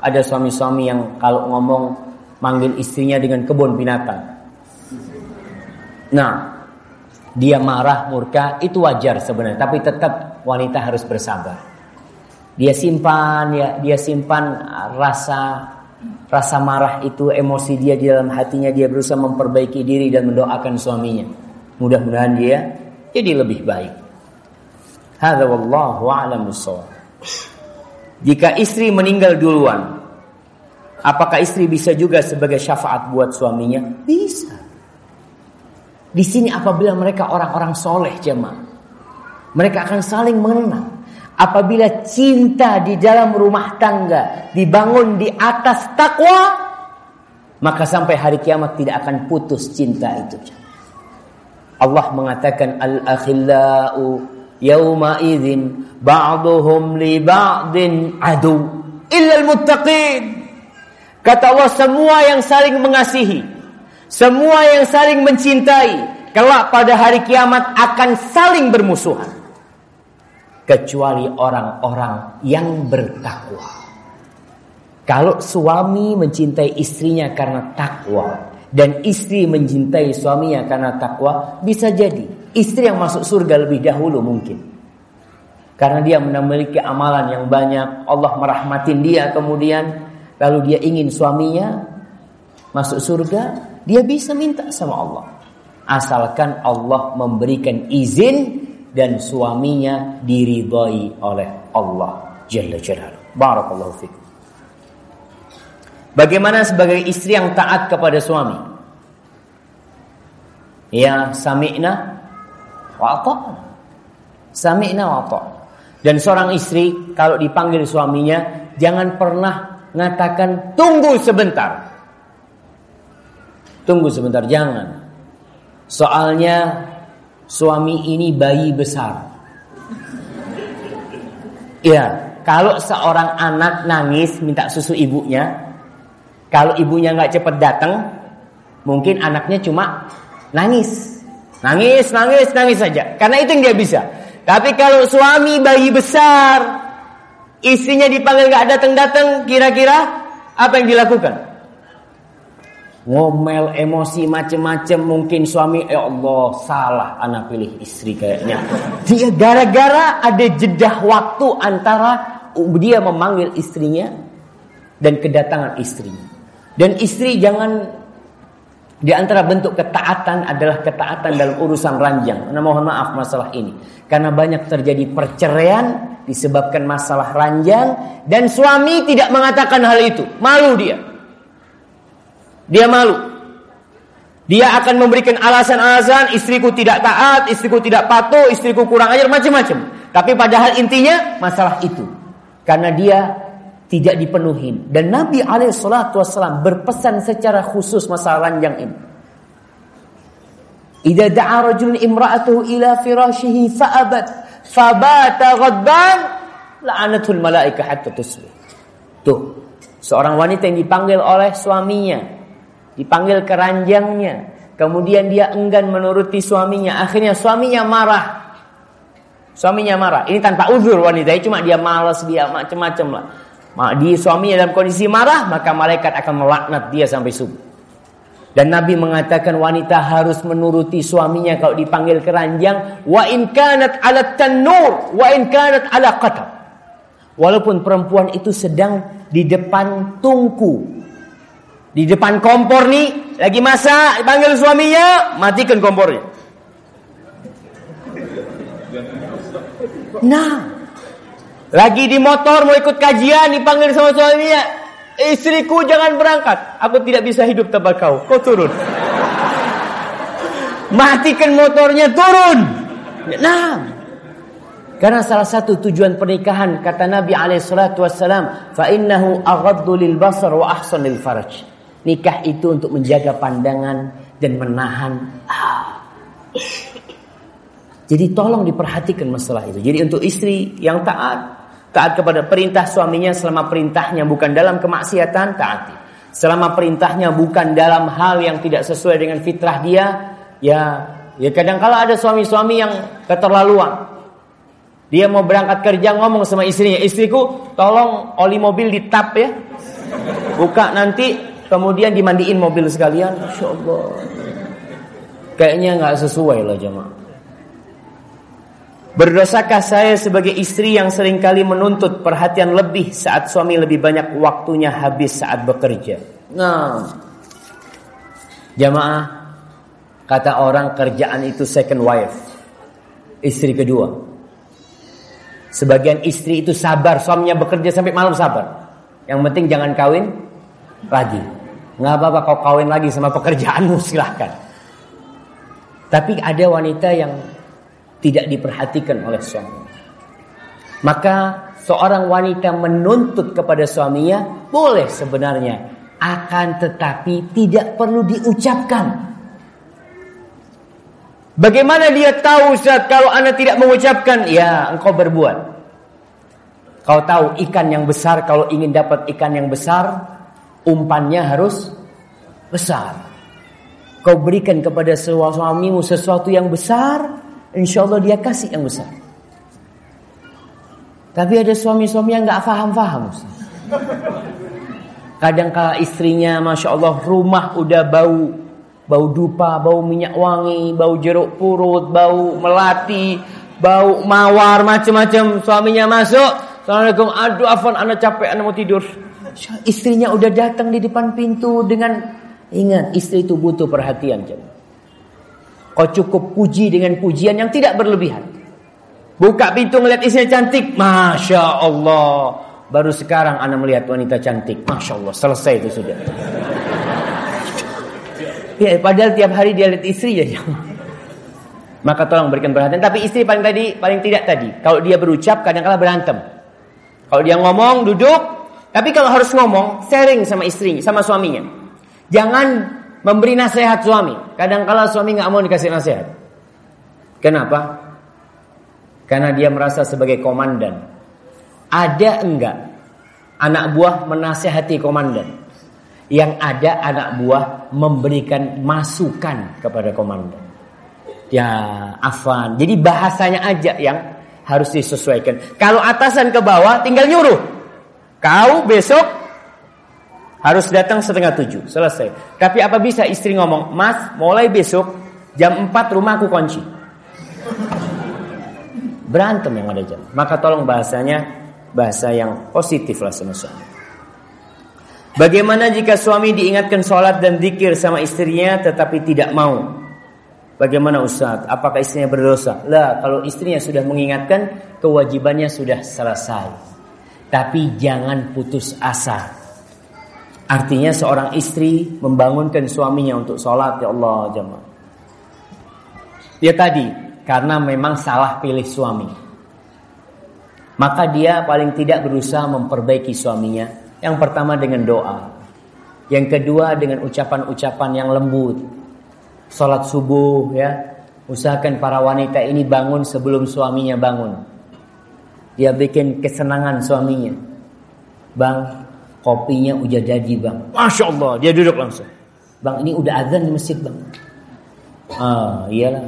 A: ada suami-suami yang kalau ngomong manggil istrinya dengan kebun binatang. Nah, dia marah, murka, itu wajar sebenarnya. Tapi tetap wanita harus bersabar. Dia simpan, ya, dia simpan rasa rasa marah itu, emosi dia di dalam hatinya. Dia berusaha memperbaiki diri dan mendoakan suaminya. Mudah-mudahan dia jadi lebih baik. Hadza wallahu a'lam Jika istri meninggal duluan, apakah istri bisa juga sebagai syafaat buat suaminya? Bisa. Di sini apabila mereka orang-orang soleh jemaah. Mereka akan saling mengenal. Apabila cinta di dalam rumah tangga dibangun di atas takwa, maka sampai hari kiamat tidak akan putus cinta itu. Allah mengatakan al-akhillau yauma idzin ba'dhum li ba'din adu illa al-muttaqin. Kata Allah semua yang saling mengasihi semua yang saling mencintai kelak pada hari kiamat akan saling bermusuhan. Kecuali orang-orang yang bertakwa. Kalau suami mencintai istrinya karena takwa dan istri mencintai suaminya karena takwa, bisa jadi istri yang masuk surga lebih dahulu mungkin. Karena dia memiliki amalan yang banyak, Allah merahmatin dia kemudian lalu dia ingin suaminya masuk surga, dia bisa minta sama Allah. Asalkan Allah memberikan izin dan suaminya diridhai oleh Allah Jalla Jalaluhu. Barakallahu fikum. Bagaimana sebagai istri yang taat kepada suami? Ya, sami'na wa. Sami'na wa. Dan seorang istri kalau dipanggil suaminya jangan pernah mengatakan tunggu sebentar. Tunggu sebentar, jangan. Soalnya suami ini bayi besar. Ya, kalau seorang anak nangis minta susu ibunya, kalau ibunya nggak cepat datang, mungkin anaknya cuma nangis, nangis, nangis, nangis saja. Karena itu yang dia bisa. Tapi kalau suami bayi besar, istrinya dipanggil nggak datang-datang, kira-kira apa yang dilakukan? ngomel emosi macem-macem mungkin suami ya Allah salah anak pilih istri kayaknya dia gara-gara ada jeda waktu antara dia memanggil istrinya dan kedatangan istrinya dan istri jangan di antara bentuk ketaatan adalah ketaatan dalam urusan ranjang. Nah, mohon maaf masalah ini. Karena banyak terjadi perceraian disebabkan masalah ranjang dan suami tidak mengatakan hal itu. Malu dia. Dia malu. Dia akan memberikan alasan-alasan istriku tidak taat, istriku tidak patuh, istriku kurang ajar macam-macam. Tapi padahal intinya masalah itu. Karena dia tidak dipenuhi. Dan Nabi alaihissalam berpesan secara khusus masalah ranjang ini. Idza da'a rajulun imra'atuhu ila firashihi fa'abat fabata ghadban la'anatul malaika hatta tusbih. Tuh, seorang wanita yang dipanggil oleh suaminya dipanggil keranjangnya. Kemudian dia enggan menuruti suaminya. Akhirnya suaminya marah. Suaminya marah. Ini tanpa uzur wanita, cuma dia malas, dia macam-macam lah. Di suaminya dalam kondisi marah, maka malaikat akan melaknat dia sampai subuh. Dan Nabi mengatakan wanita harus menuruti suaminya kalau dipanggil keranjang. Wa in kanat ala tanur, wa in kanat ala qatab. Walaupun perempuan itu sedang di depan tungku, di depan kompor nih, lagi masak, panggil suaminya, matikan kompornya. Nah, lagi di motor mau ikut kajian, dipanggil sama suaminya, istriku jangan berangkat, aku tidak bisa hidup tanpa kau, kau turun. Matikan motornya, turun. Nah, karena salah satu tujuan pernikahan kata Nabi alaihi salatu wassalam, fa innahu aghaddu lil basar wa ahsan lil faraj. Nikah itu untuk menjaga pandangan dan menahan. Ah. Jadi tolong diperhatikan masalah itu. Jadi untuk istri yang taat, taat kepada perintah suaminya selama perintahnya bukan dalam kemaksiatan, taati. Selama perintahnya bukan dalam hal yang tidak sesuai dengan fitrah dia, ya ya kadang kala ada suami-suami yang keterlaluan. Dia mau berangkat kerja ngomong sama istrinya, istriku tolong oli mobil ditap ya. Buka nanti kemudian dimandiin mobil sekalian, Masya Allah. Kayaknya nggak sesuai lah jemaah. Berdosakah saya sebagai istri yang sering kali menuntut perhatian lebih saat suami lebih banyak waktunya habis saat bekerja? Nah, jamaah kata orang kerjaan itu second wife, istri kedua. Sebagian istri itu sabar, suaminya bekerja sampai malam sabar. Yang penting jangan kawin lagi. Nggak apa-apa kau kawin lagi sama pekerjaanmu silahkan. Tapi ada wanita yang tidak diperhatikan oleh suami. Maka seorang wanita menuntut kepada suaminya boleh sebenarnya. Akan tetapi tidak perlu diucapkan. Bagaimana dia tahu saat kalau anda tidak mengucapkan? Ya engkau berbuat. Kau tahu ikan yang besar kalau ingin dapat ikan yang besar umpannya harus besar. Kau berikan kepada suamimu sesuatu yang besar, insya Allah dia kasih yang besar. Tapi ada suami-suami yang nggak faham-faham. Kadang kala istrinya, masya Allah, rumah udah bau, bau dupa, bau minyak wangi, bau jeruk purut, bau melati, bau mawar, macam-macam. Suaminya masuk, Assalamualaikum, aduh Afan, anak capek, anak mau tidur. Istrinya udah datang di depan pintu dengan ingat istri itu butuh perhatian. Kau cukup puji dengan pujian yang tidak berlebihan. Buka pintu melihat istrinya cantik, masya Allah. Baru sekarang anda melihat wanita cantik, masya Allah. Selesai itu sudah. Ya, padahal tiap hari dia lihat istri ya. Maka tolong berikan perhatian. Tapi istri paling tadi, paling tidak tadi. Kalau dia berucap, kadang-kala berantem. Kalau dia ngomong, duduk, tapi kalau harus ngomong, sharing sama istrinya, sama suaminya. Jangan memberi nasihat suami. Kadang kala suami nggak mau dikasih nasihat. Kenapa? Karena dia merasa sebagai komandan. Ada enggak anak buah menasehati komandan? Yang ada anak buah memberikan masukan kepada komandan. Ya, afan. Jadi bahasanya aja yang harus disesuaikan. Kalau atasan ke bawah tinggal nyuruh. Kau besok harus datang setengah tujuh. Selesai. Tapi apa bisa istri ngomong, Mas mulai besok jam empat rumahku kunci. Berantem yang ada jam. Maka tolong bahasanya bahasa yang positif lah sama. Bagaimana jika suami diingatkan sholat dan zikir sama istrinya tetapi tidak mau? Bagaimana Ustaz? Apakah istrinya berdosa? Lah, kalau istrinya sudah mengingatkan, kewajibannya sudah selesai. Tapi jangan putus asa. Artinya seorang istri membangunkan suaminya untuk sholat ya Allah jemaah. Ya tadi, karena memang salah pilih suami. Maka dia paling tidak berusaha memperbaiki suaminya. Yang pertama dengan doa. Yang kedua dengan ucapan-ucapan yang lembut sholat subuh ya usahakan para wanita ini bangun sebelum suaminya bangun dia bikin kesenangan suaminya bang kopinya udah jadi bang. Masya Allah dia duduk langsung. Bang ini udah azan di masjid bang. Ah iyalah.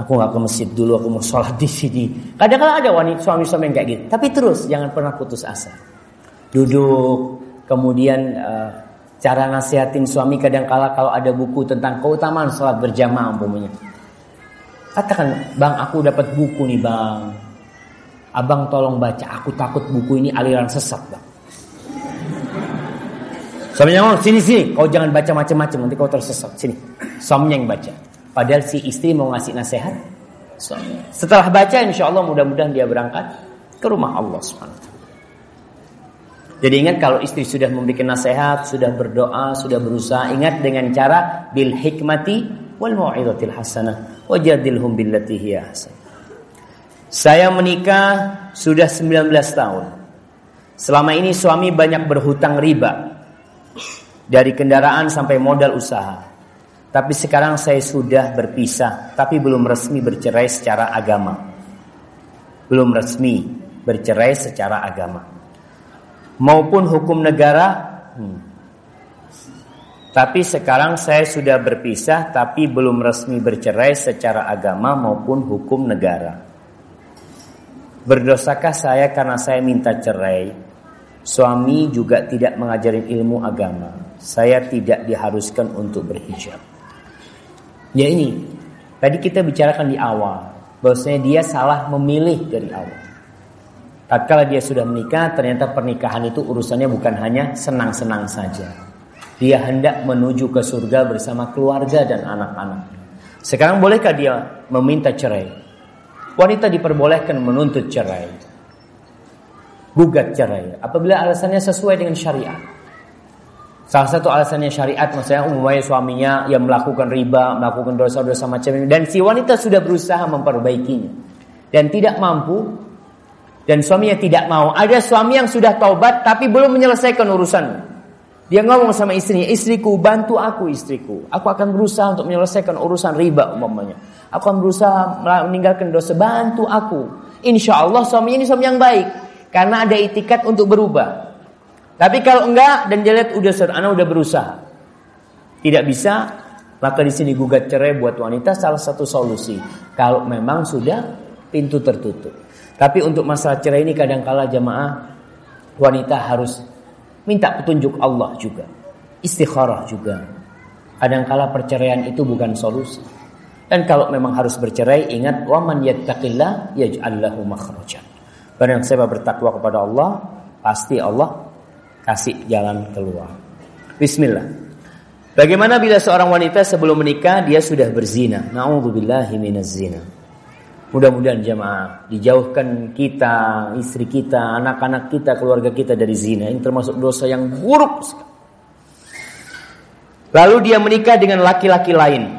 A: Aku nggak ke masjid dulu aku mau sholat di sini. Kadang-kadang ada wanita suami-suami yang kayak gitu. Tapi terus jangan pernah putus asa. Duduk kemudian uh, Cara nasihatin suami kadang kala kalau ada buku tentang keutamaan sholat berjamaah umpamanya. Katakan, bang aku dapat buku nih bang. Abang tolong baca, aku takut buku ini aliran sesat bang. Suaminya ngomong, sini sini, kau jangan baca macam-macam nanti kau tersesat. Sini, suaminya yang baca. Padahal si istri mau ngasih nasihat. Setelah baca, insya Allah mudah-mudahan dia berangkat ke rumah Allah Subhanahu jadi ingat kalau istri sudah memberikan nasihat, sudah berdoa, sudah berusaha, ingat dengan cara bil hikmati wal mau'izatil hasanah wajadilhum billati hiya hasan. Saya menikah sudah 19 tahun. Selama ini suami banyak berhutang riba. Dari kendaraan sampai modal usaha. Tapi sekarang saya sudah berpisah, tapi belum resmi bercerai secara agama. Belum resmi bercerai secara agama maupun hukum negara. Hmm. Tapi sekarang saya sudah berpisah tapi belum resmi bercerai secara agama maupun hukum negara. Berdosakah saya karena saya minta cerai? Suami juga tidak mengajarin ilmu agama. Saya tidak diharuskan untuk berhijab. Ya ini, tadi kita bicarakan di awal bahwasanya dia salah memilih dari awal. Tatkala dia sudah menikah, ternyata pernikahan itu urusannya bukan hanya senang-senang saja. Dia hendak menuju ke surga bersama keluarga dan anak-anak. Sekarang bolehkah dia meminta cerai? Wanita diperbolehkan menuntut cerai. Gugat cerai apabila alasannya sesuai dengan syariat. Salah satu alasannya syariat maksudnya umumnya suaminya yang melakukan riba, melakukan dosa-dosa macam ini dan si wanita sudah berusaha memperbaikinya dan tidak mampu dan suaminya tidak mau. Ada suami yang sudah taubat tapi belum menyelesaikan urusan. Dia ngomong sama istrinya, istriku bantu aku istriku. Aku akan berusaha untuk menyelesaikan urusan riba umpamanya. Aku akan berusaha meninggalkan dosa, bantu aku. Insya Allah suaminya ini suami yang baik. Karena ada itikat untuk berubah. Tapi kalau enggak dan dia lihat udah anak udah berusaha. Tidak bisa, maka di sini gugat cerai buat wanita salah satu solusi. Kalau memang sudah pintu tertutup. Tapi untuk masalah cerai ini kadang-kala jamaah wanita harus minta petunjuk Allah juga. Istikharah juga. Kadang-kala perceraian itu bukan solusi. Dan kalau memang harus bercerai, ingat waman yattaqillah yaj'al lahu makhrajan. Barang siapa bertakwa kepada Allah, pasti Allah kasih jalan keluar. Bismillah. Bagaimana bila seorang wanita sebelum menikah dia sudah berzina? Nauzubillahi. Mudah-mudahan jemaah dijauhkan kita, istri kita, anak-anak kita, keluarga kita dari zina. Ini termasuk dosa yang buruk. Lalu dia menikah dengan laki-laki lain.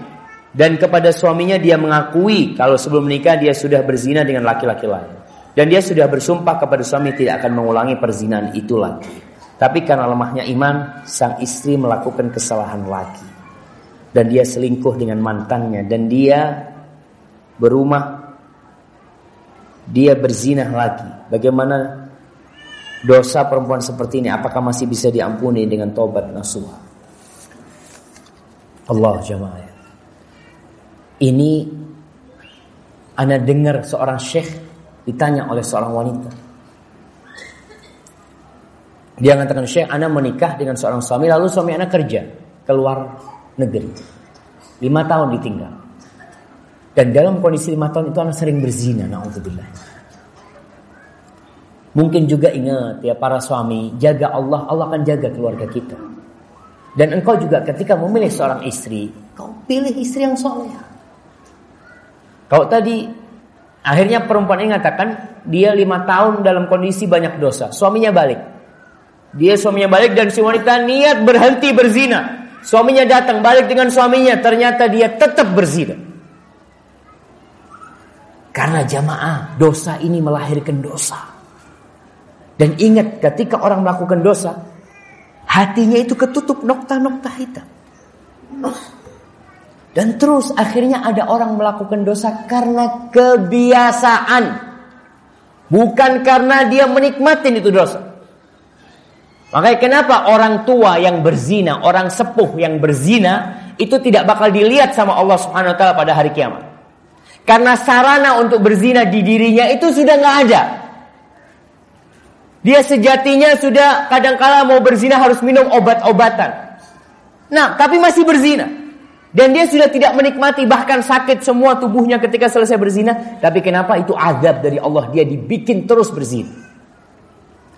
A: Dan kepada suaminya dia mengakui kalau sebelum menikah dia sudah berzina dengan laki-laki lain. Dan dia sudah bersumpah kepada suami tidak akan mengulangi perzinahan itu lagi. Tapi karena lemahnya iman, sang istri melakukan kesalahan lagi. Dan dia selingkuh dengan mantannya. Dan dia berumah dia berzina lagi. Bagaimana dosa perempuan seperti ini apakah masih bisa diampuni dengan tobat nasuh? Allah jamaah. Ini Anda dengar seorang syekh ditanya oleh seorang wanita. Dia mengatakan, Syekh, Anda menikah dengan seorang suami, lalu suami Anda kerja keluar negeri. Lima tahun ditinggal. Dan dalam kondisi lima tahun itu Anda sering berzina, na'udzubillah. Mungkin juga ingat ya para suami, jaga Allah, Allah akan jaga keluarga kita. Dan engkau juga ketika memilih seorang istri, kau pilih istri yang soleh. Kau tadi akhirnya perempuan ini mengatakan dia lima tahun dalam kondisi banyak dosa, suaminya balik. Dia suaminya balik dan si wanita niat berhenti berzina. Suaminya datang balik dengan suaminya, ternyata dia tetap berzina. Karena jamaah, dosa ini melahirkan dosa. Dan ingat ketika orang melakukan dosa, hatinya itu ketutup nokta-nokta hitam. Dan terus akhirnya ada orang melakukan dosa karena kebiasaan. Bukan karena dia menikmatin itu dosa. Makanya kenapa orang tua yang berzina, orang sepuh yang berzina itu tidak bakal dilihat sama Allah Subhanahu wa taala pada hari kiamat. Karena sarana untuk berzina di dirinya itu sudah nggak ada. Dia sejatinya sudah kadangkala mau berzina harus minum obat-obatan. Nah, tapi masih berzina. Dan dia sudah tidak menikmati bahkan sakit semua tubuhnya ketika selesai berzina. Tapi kenapa itu azab dari Allah? Dia dibikin terus berzina.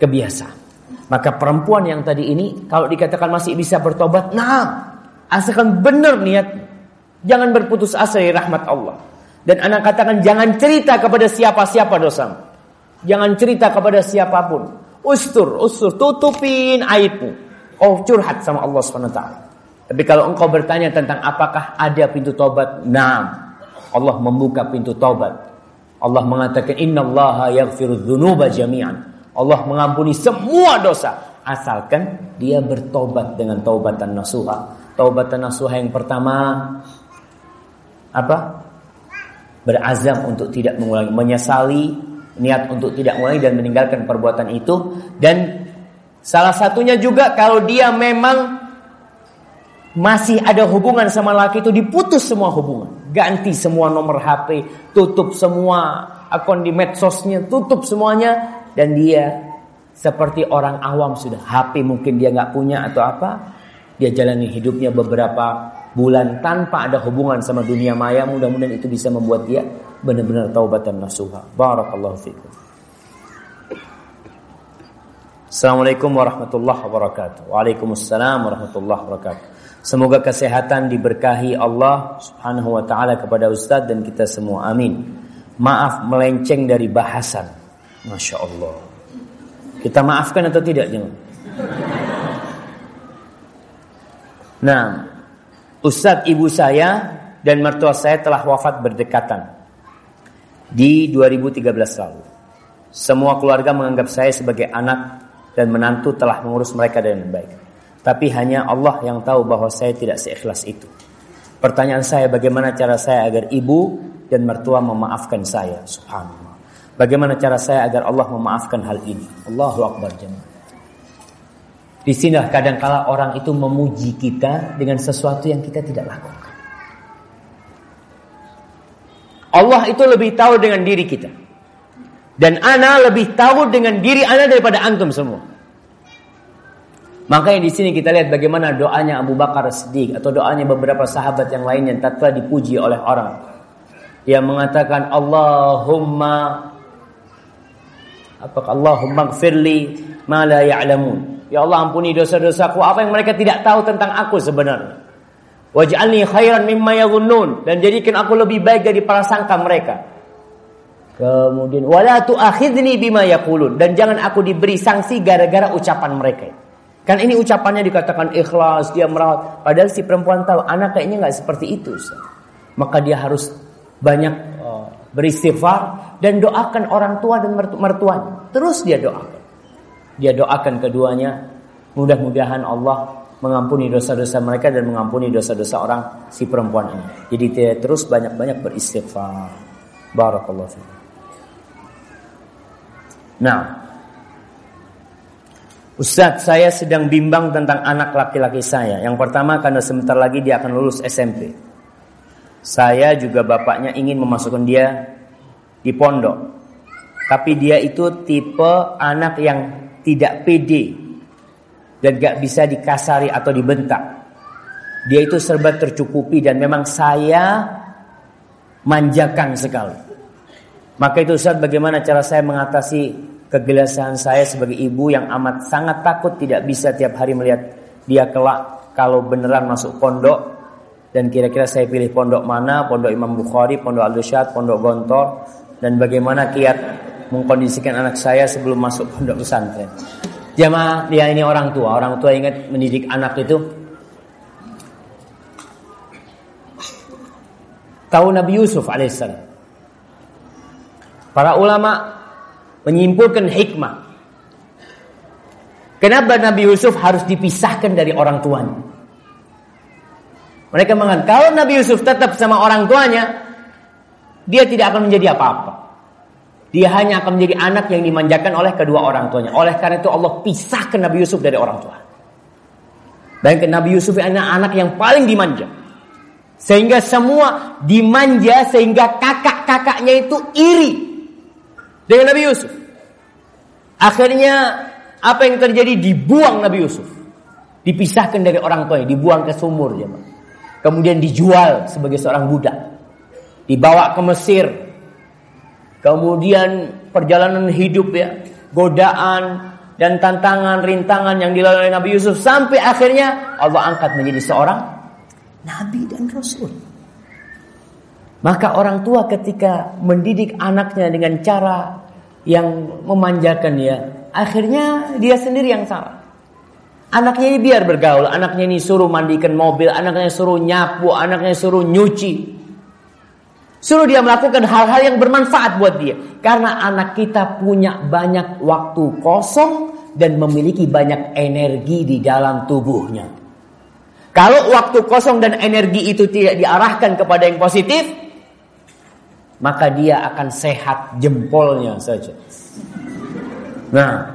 A: Kebiasaan. Maka perempuan yang tadi ini kalau dikatakan masih bisa bertobat, nah, asalkan benar niat, jangan berputus asa dari rahmat Allah. Dan anak katakan jangan cerita kepada siapa-siapa dosa. Jangan cerita kepada siapa pun. Ustur, ustur, tutupin aibmu. Oh curhat sama Allah SWT. Tapi kalau engkau bertanya tentang apakah ada pintu tobat, nah, Allah membuka pintu tobat. Allah mengatakan Inna Allah dzunuba jami'an. Allah mengampuni semua dosa asalkan dia bertobat dengan taubatan nasuha. Taubatan nasuha yang pertama apa? Berazam untuk tidak mengulangi, menyesali, niat untuk tidak mengulangi dan meninggalkan perbuatan itu dan salah satunya juga kalau dia memang masih ada hubungan sama laki itu diputus semua hubungan, ganti semua nomor HP, tutup semua akun di medsosnya, tutup semuanya. Dan dia seperti orang awam sudah HP mungkin dia nggak punya atau apa dia jalani hidupnya beberapa bulan tanpa ada hubungan sama dunia maya. Mudah-mudahan itu bisa membuat dia benar-benar taubatan nasuha. Barakallahu fikum. Assalamualaikum warahmatullahi wabarakatuh. Waalaikumsalam warahmatullahi wabarakatuh Semoga kesehatan diberkahi Allah subhanahu wa ta'ala kepada Ustadz dan kita semua amin Maaf melenceng dari bahasan Masya Allah. Kita maafkan atau tidak jangan? Nah, Ustadz ibu saya dan mertua saya telah wafat berdekatan di 2013 lalu. Semua keluarga menganggap saya sebagai anak dan menantu telah mengurus mereka dengan baik. Tapi hanya Allah yang tahu bahwa saya tidak seikhlas itu. Pertanyaan saya bagaimana cara saya agar ibu dan mertua memaafkan saya? Subhanallah. Bagaimana cara saya agar Allah memaafkan hal ini? Allahu Akbar jemaah. Di sini kadang-kala orang itu memuji kita dengan sesuatu yang kita tidak lakukan. Allah itu lebih tahu dengan diri kita. Dan ana lebih tahu dengan diri ana daripada antum semua. Makanya di sini kita lihat bagaimana doanya Abu Bakar Siddiq atau doanya beberapa sahabat yang lain tak telah dipuji oleh orang. Yang mengatakan Allahumma Apakah Allahumma gfirli ma la ya'lamun. Ya Allah ampuni dosa-dosaku apa yang mereka tidak tahu tentang aku sebenarnya. Waj'alni khairan mimma yadhunnun dan jadikan aku lebih baik dari para sangka mereka. Kemudian wala tu'akhidni bima yaqulun dan jangan aku diberi sanksi gara-gara ucapan mereka. Kan ini ucapannya dikatakan ikhlas, dia merawat. Padahal si perempuan tahu anak kayaknya nggak seperti itu. Maka dia harus banyak uh, beristighfar dan doakan orang tua dan mertuanya. Terus dia doakan. Dia doakan keduanya. Mudah-mudahan Allah mengampuni dosa-dosa mereka dan mengampuni dosa-dosa orang si perempuan ini. Jadi dia terus banyak-banyak beristighfar. Barakallahu fiikum. Nah, Ustadz, saya sedang bimbang tentang anak laki-laki saya. Yang pertama karena sebentar lagi dia akan lulus SMP. Saya juga bapaknya ingin memasukkan dia di pondok. Tapi dia itu tipe anak yang tidak pede dan gak bisa dikasari atau dibentak. Dia itu serba tercukupi dan memang saya manjakan sekali. Maka itu Ustaz bagaimana cara saya mengatasi kegelisahan saya sebagai ibu yang amat sangat takut tidak bisa tiap hari melihat dia kelak kalau beneran masuk pondok. Dan kira-kira saya pilih pondok mana, pondok Imam Bukhari, pondok Al-Dusyad, pondok Gontor. Dan bagaimana kiat mengkondisikan anak saya sebelum masuk pondok pesantren. Jamaah, dia ini orang tua, orang tua ingat mendidik anak itu. Tahu Nabi Yusuf alaihissalam. Para ulama menyimpulkan hikmah. Kenapa Nabi Yusuf harus dipisahkan dari orang tuanya? Mereka mengatakan, kalau Nabi Yusuf tetap sama orang tuanya, dia tidak akan menjadi apa-apa. Dia hanya akan menjadi anak yang dimanjakan oleh kedua orang tuanya. Oleh karena itu Allah pisahkan Nabi Yusuf dari orang tua. Bayangkan Nabi Yusuf adalah anak yang paling dimanja. Sehingga semua dimanja sehingga kakak-kakaknya itu iri dengan Nabi Yusuf. Akhirnya apa yang terjadi dibuang Nabi Yusuf. Dipisahkan dari orang tuanya, dibuang ke sumur jemaah. Kemudian dijual sebagai seorang budak. Dibawa ke Mesir. Kemudian perjalanan hidup ya, godaan dan tantangan, rintangan yang dilalui Nabi Yusuf sampai akhirnya Allah angkat menjadi seorang nabi dan rasul. Maka orang tua ketika mendidik anaknya dengan cara yang memanjakan ya, akhirnya dia sendiri yang salah. Anaknya ini biar bergaul, anaknya ini suruh mandikan mobil, anaknya suruh nyapu, anaknya suruh nyuci. Suruh dia melakukan hal-hal yang bermanfaat buat dia. Karena anak kita punya banyak waktu kosong dan memiliki banyak energi di dalam tubuhnya. Kalau waktu kosong dan energi itu tidak diarahkan kepada yang positif, maka dia akan sehat jempolnya saja. Nah,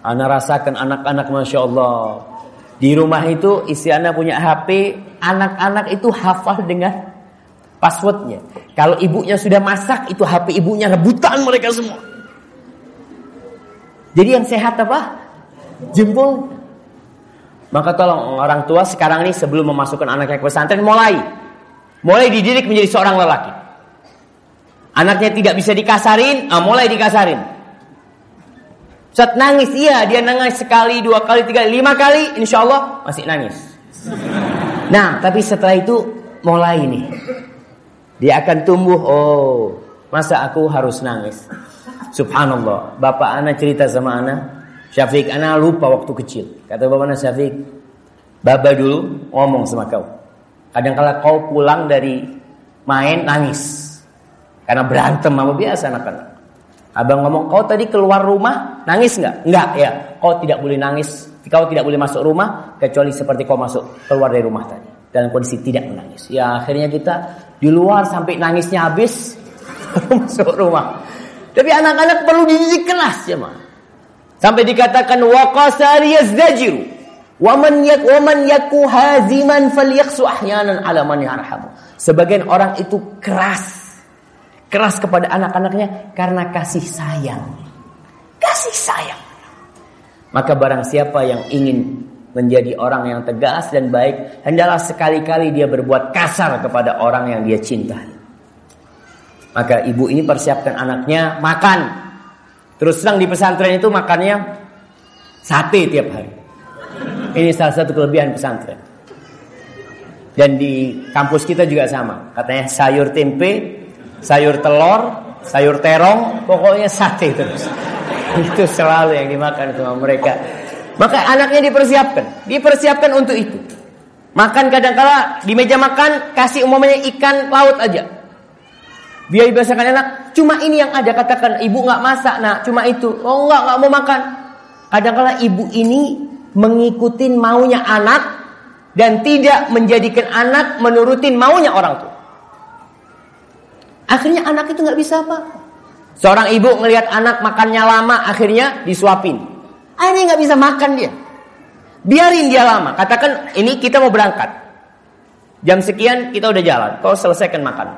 A: anak rasakan anak-anak masya Allah di rumah itu istri anak punya HP, anak-anak itu hafal dengan passwordnya. Kalau ibunya sudah masak, itu HP ibunya rebutan mereka semua. Jadi yang sehat apa? Jempol. Maka tolong orang tua sekarang ini sebelum memasukkan anaknya ke pesantren mulai mulai dididik menjadi seorang lelaki. Anaknya tidak bisa dikasarin, ah, mulai dikasarin. Saat nangis, iya dia nangis sekali, dua kali, tiga, lima kali, insya Allah masih nangis. Nah, tapi setelah itu mulai nih. Dia akan tumbuh, oh masa aku harus nangis. Subhanallah, bapak anak cerita sama anak, Syafiq anak lupa waktu kecil. Kata bapak anak Syafiq, Baba dulu ngomong sama kau. Kadang kala kau pulang dari main nangis. Karena berantem sama biasa anak-anak. Abang ngomong, kau tadi keluar rumah nangis nggak? Nggak ya. Kau tidak boleh nangis. Kau tidak boleh masuk rumah kecuali seperti kau masuk keluar dari rumah tadi dalam kondisi tidak menangis. Ya akhirnya kita di luar sampai nangisnya habis masuk rumah. Tapi anak-anak perlu dididik kelas ya mah. Sampai dikatakan waqasar yazdajiru wa man yak wa man yaku haziman falyaksu ahyanan. Sebagian orang itu keras keras kepada anak-anaknya karena kasih sayang. Kasih sayang. Maka barang siapa yang ingin menjadi orang yang tegas dan baik, hendaklah sekali-kali dia berbuat kasar kepada orang yang dia cintai. Maka ibu ini persiapkan anaknya makan. Terus terang di pesantren itu makannya sate tiap hari. Ini salah satu kelebihan pesantren. Dan di kampus kita juga sama. Katanya sayur tempe sayur telur, sayur terong, pokoknya sate terus. itu selalu yang dimakan sama mereka. Maka anaknya dipersiapkan, dipersiapkan untuk itu. Makan kadang-kala di meja makan kasih umumnya ikan laut aja. Biar dibiasakan anak, cuma ini yang ada katakan ibu nggak masak nak, cuma itu. Oh nggak nggak mau makan. Kadang-kala ibu ini mengikuti maunya anak dan tidak menjadikan anak menurutin maunya orang tua. Akhirnya anak itu nggak bisa apa. Seorang ibu ngelihat anak makannya lama, akhirnya disuapin. Akhirnya nggak bisa makan dia. Biarin dia lama. Katakan ini kita mau berangkat. Jam sekian kita udah jalan. Kau selesaikan makan.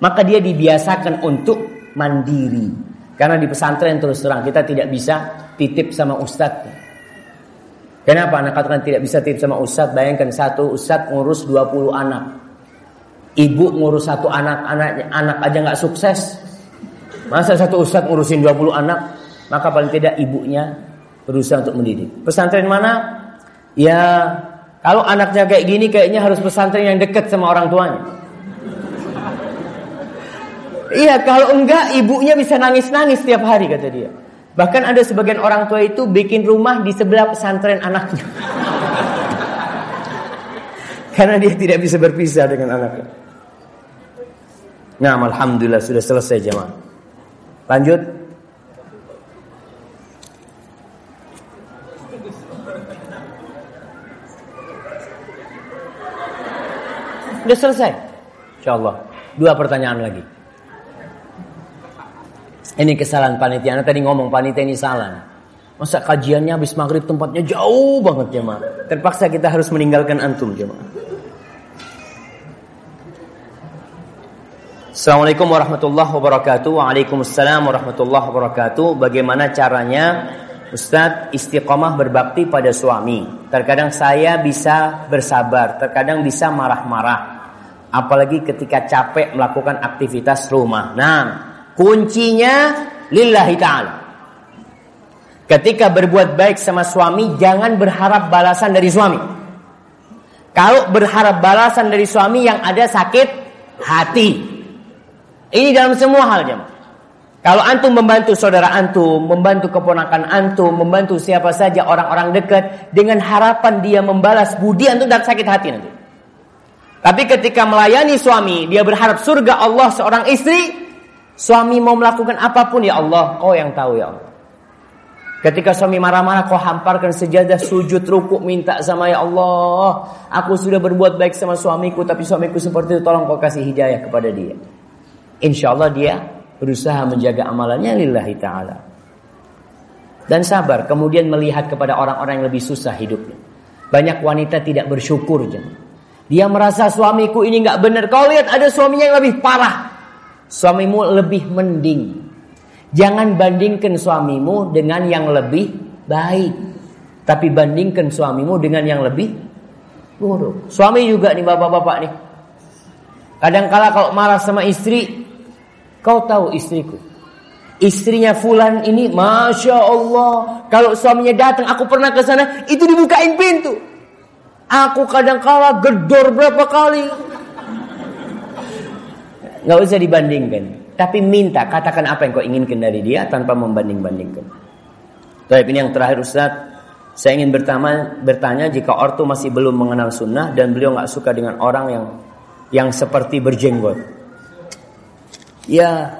A: Maka dia dibiasakan untuk mandiri. Karena di pesantren terus terang kita tidak bisa titip sama ustadz. Kenapa anak katakan tidak bisa titip sama ustadz? Bayangkan satu ustadz ngurus 20 anak. Ibu ngurus satu anak, anak aja nggak sukses. Masa satu ustadz ngurusin 20 anak? Maka paling tidak ibunya berusaha untuk mendidik. Pesantren mana? Ya, kalau anaknya kayak gini kayaknya harus pesantren yang dekat sama orang tuanya. Iya, kalau enggak ibunya bisa nangis-nangis setiap hari kata dia. Bahkan ada sebagian orang tua itu bikin rumah di sebelah pesantren anaknya. Karena dia tidak bisa berpisah dengan anaknya. Nah, alhamdulillah sudah selesai jemaah. Lanjut. Sudah selesai. Insya Allah. Dua pertanyaan lagi. Ini kesalahan panitia. Anda tadi ngomong panitia ini salah. Masa kajiannya habis maghrib tempatnya jauh banget jemaah. Terpaksa kita harus meninggalkan antum jemaah. Assalamualaikum warahmatullahi wabarakatuh. Waalaikumsalam warahmatullahi wabarakatuh. Bagaimana caranya Ustadz istiqomah berbakti pada suami. Terkadang saya bisa bersabar, terkadang bisa marah-marah apalagi ketika capek melakukan aktivitas rumah. Nah, kuncinya lillahi taala. Ketika berbuat baik sama suami, jangan berharap balasan dari suami. Kalau berharap balasan dari suami yang ada sakit hati. Ini dalam semua hal jemaah. Kalau antum membantu saudara antum, membantu keponakan antum, membantu siapa saja orang-orang dekat dengan harapan dia membalas budi antum dan sakit hati nanti. Tapi ketika melayani suami, dia berharap surga Allah seorang istri, suami mau melakukan apa pun ya Allah, kau yang tahu ya Allah. Ketika suami marah-marah kau hamparkan sejadah sujud rukuk minta sama ya Allah. Aku sudah berbuat baik sama suamiku tapi suamiku seperti itu tolong kau kasih hidayah kepada dia. Insya Allah dia berusaha menjaga amalannya lillahi ta'ala. Dan sabar kemudian melihat kepada orang-orang yang lebih susah hidupnya. Banyak wanita tidak bersyukur. Dia merasa suamiku ini nggak benar. Kau lihat ada suaminya yang lebih parah. Suamimu lebih mending. Jangan bandingkan suamimu dengan yang lebih baik. Tapi bandingkan suamimu dengan yang lebih buruk. Suami juga nih bapak-bapak nih. Kadang-kala kalau marah sama istri, kau tahu istriku. Istrinya Fulan ini, masya Allah. Kalau suaminya datang, aku pernah ke sana, itu dibukain pintu. Aku kadang kala gedor berapa kali. Nggak usah dibandingkan. Tapi minta, katakan apa yang kau inginkan dari dia tanpa membanding-bandingkan. Tapi ini yang terakhir Ustaz. Saya ingin bertanya, bertanya jika ortu masih belum mengenal sunnah dan beliau nggak suka dengan orang yang yang seperti berjenggot. Ya,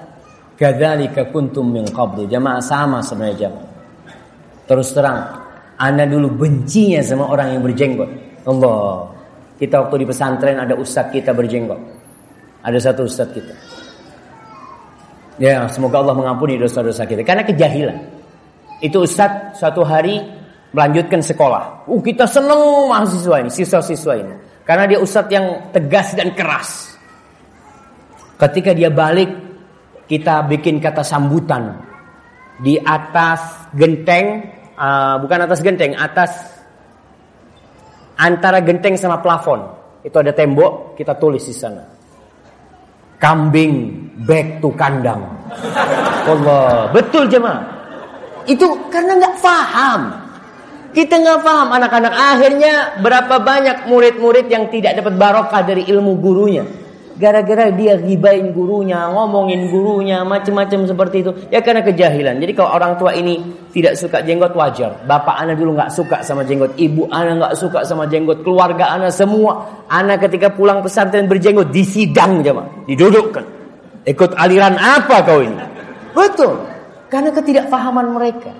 A: kadzalika kuntum min qablu. Jamaah sama sebenarnya jamaah. Terus terang, Anda dulu bencinya sama orang yang berjenggot. Allah. Kita waktu di pesantren ada ustadz kita berjenggot. Ada satu ustadz kita. Ya, semoga Allah mengampuni dosa-dosa kita. Karena kejahilan. Itu ustadz suatu hari melanjutkan sekolah. Uh, kita seneng mahasiswa ini, siswa-siswa ini. Karena dia ustadz yang tegas dan keras. Ketika dia balik, kita bikin kata sambutan. Di atas genteng, uh, bukan atas genteng, atas antara genteng sama plafon. Itu ada tembok kita tulis di sana. Kambing back to kandang. Allah betul jemaah. Itu karena nggak paham kita nggak paham anak-anak. Akhirnya berapa banyak murid-murid yang tidak dapat barokah dari ilmu gurunya Gara-gara dia gibain gurunya, ngomongin gurunya, macam-macam seperti itu. Ya karena kejahilan. Jadi kalau orang tua ini tidak suka jenggot wajar. Bapak anak dulu nggak suka sama jenggot, ibu anak nggak suka sama jenggot, keluarga anak semua. Anak ketika pulang pesantren berjenggot disidang jemaah, didudukkan. Ikut aliran apa kau ini? Betul. Karena ketidakfahaman mereka.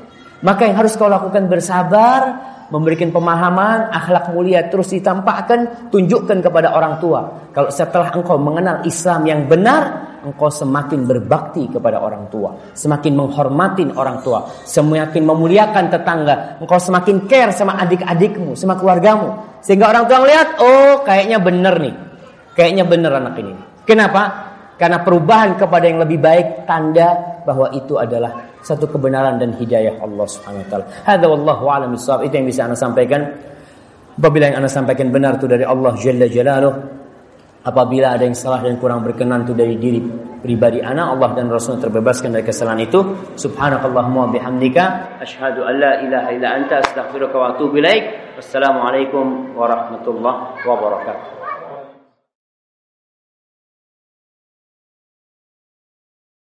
A: Maka yang harus kau lakukan bersabar, memberikan pemahaman, akhlak mulia terus ditampakkan, tunjukkan kepada orang tua. Kalau setelah engkau mengenal Islam yang benar, engkau semakin berbakti kepada orang tua, semakin menghormatin orang tua, semakin memuliakan tetangga, engkau semakin care sama adik-adikmu, sama keluargamu. Sehingga orang tua melihat, oh kayaknya bener nih, kayaknya bener anak ini. Kenapa? Karena perubahan kepada yang lebih baik tanda bahwa itu adalah satu kebenaran dan hidayah Allah Subhanahu wa taala. Hadza wallahu a'lam Itu yang bisa Anda sampaikan. Apabila yang Anda sampaikan benar itu dari Allah Jalla Jalaluh, apabila ada yang salah dan kurang berkenan itu dari diri pribadi anak Allah dan Rasul terbebaskan dari kesalahan itu subhanakallahumma bihamdika asyhadu an la ilaha illa anta astaghfiruka wa atubu ilaik wassalamualaikum warahmatullahi wabarakatuh